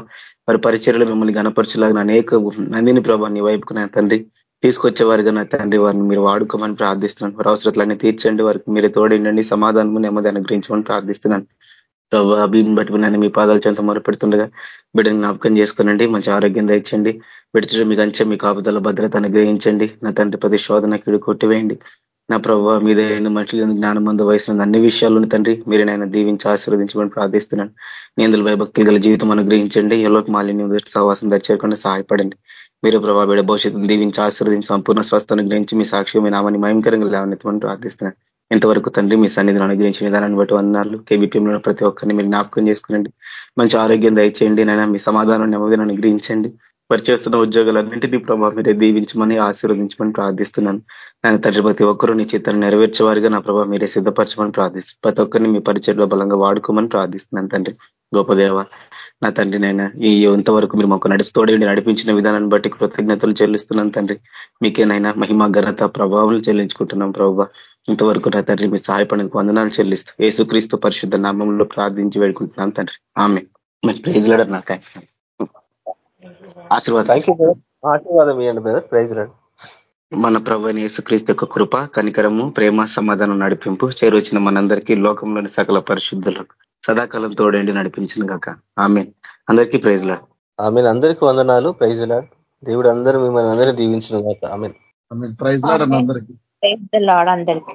వారి పరిచయలు మిమ్మల్ని గణపరచలాగిన అనేక నందిని ప్రభావ నీ వైపుకు నా తండ్రి. తీసుకొచ్చే వారిగా నా తండ్రి వారిని మీరు వాడుకోమని ప్రార్థిస్తున్నాను. వారి అవసరతలన్నీ తీర్చండి. వారికి మీరు తోడిండండి. సమాధానము నెమ్మది అనుగ్రహించమని ప్రార్థిస్తున్నాను. ప్రభావ అభిని బట్టి మీ పాదాల చెంత మొరపెడుతుండగా బిడ్డని జ్ఞాపకం చేసుకోనండి. మంచి ఆరోగ్యం దయచండి బిడ్డ మీకు అంచె మీ కాపుదల భద్రత అనుగ్రహించండి. నా తండ్రి ప్రతి శోధన కిడు కొట్టివేయండి. నా ప్రభావ మీద మనుషులు జ్ఞానమంద వయసు అన్ని విషయాలను తండ్రి మీరు నేను దీవించి ఆశీర్వదించమని ప్రార్థిస్తున్నాను. నేందులు భయభక్తులు గల జీవితం అనుగ్రహించండి. ఎలోకి మాలిన్యం సహవాసం దర్చేయకుండా సహాయపడండి. మీరు ప్రభావ బిడ భవిష్యత్తును దీవించి ఆశీర్వదించి సంపూర్ణ స్వస్థను గ్రహించి మీ సాక్షి మీ నామాన్ని మయంకరంగా లేవనెత్తమని ప్రార్థిస్తున్నాను ఇంతవరకు తండ్రి మీ సన్నిధిని అనుగ్రహించిన విధానాన్ని బట్టి వందనాలు. కేబీపీఎంలో ప్రతి ఒక్కరిని మీరు జ్ఞాపకం చేసుకునండి. మంచి ఆరోగ్యం దయచేయండి. నైనా మీ సమాధానం నెమ్మదిని అనుగ్రహించండి. వారు చేస్తున్న ఉద్యోగాలన్నింటినీ ప్రభావ మీరే దీవించమని ఆశీర్వదించమని ప్రార్థిస్తున్నాను. నేను తండ్రి ప్రతి ఒక్కరూ నీ చిత్తాన్ని నెరవేర్చేవారిగా నా ప్రభావ మీరే సిద్ధపరచమని ప్రార్థిస్తున్నాను. ప్రతి ఒక్కరిని మీ పరిచయంలో బలంగా వాడుకోమని ప్రార్థిస్తున్నాను తండ్రి. గోపదేవ నా తండ్రి నైనా ఈ ఇంతవరకు మీరు మాకు నడుస్తోడండి నడిపించిన విధానాన్ని బట్టి కృతజ్ఞతలు చెల్లిస్తున్నాను తండ్రి. మీకేనైనా మహిమ ఘనత ప్రభావం చెల్లించుకుంటున్నాం ప్రభావ. ఇంతవరకు నా తండ్రి మీ సహాయపడడానికి వందనాలు చెల్లిస్తూ ఏసుక్రీస్తు పరిశుద్ధ నామంలో ప్రార్థించి వేడుకుంటున్నాను తండ్రి. ఆమె ప్రైజ్ లడర్ నాకు ఆశీర్వాదం. మన ప్రభు యేసుక్రీస్తు యొక్క కృప కనికరము ప్రేమ సమాధానం నడిపింపు చేరొచ్చిన మనందరికీ లోకంలోని సకల పరిశుద్ధులకు. సదాకాలం తోడండి నడిపించిన కాక ఆమె అందరికీ ప్రైజ్ లాడ్. ఆమె అందరికీ వందనాలు. Praise lord. దేవుడు అందరూ మిమ్మల్ని అందరూ దీవించిన కాక ఆమె ప్రైజ్ లాడ్ అందరికీ. అందరికీ.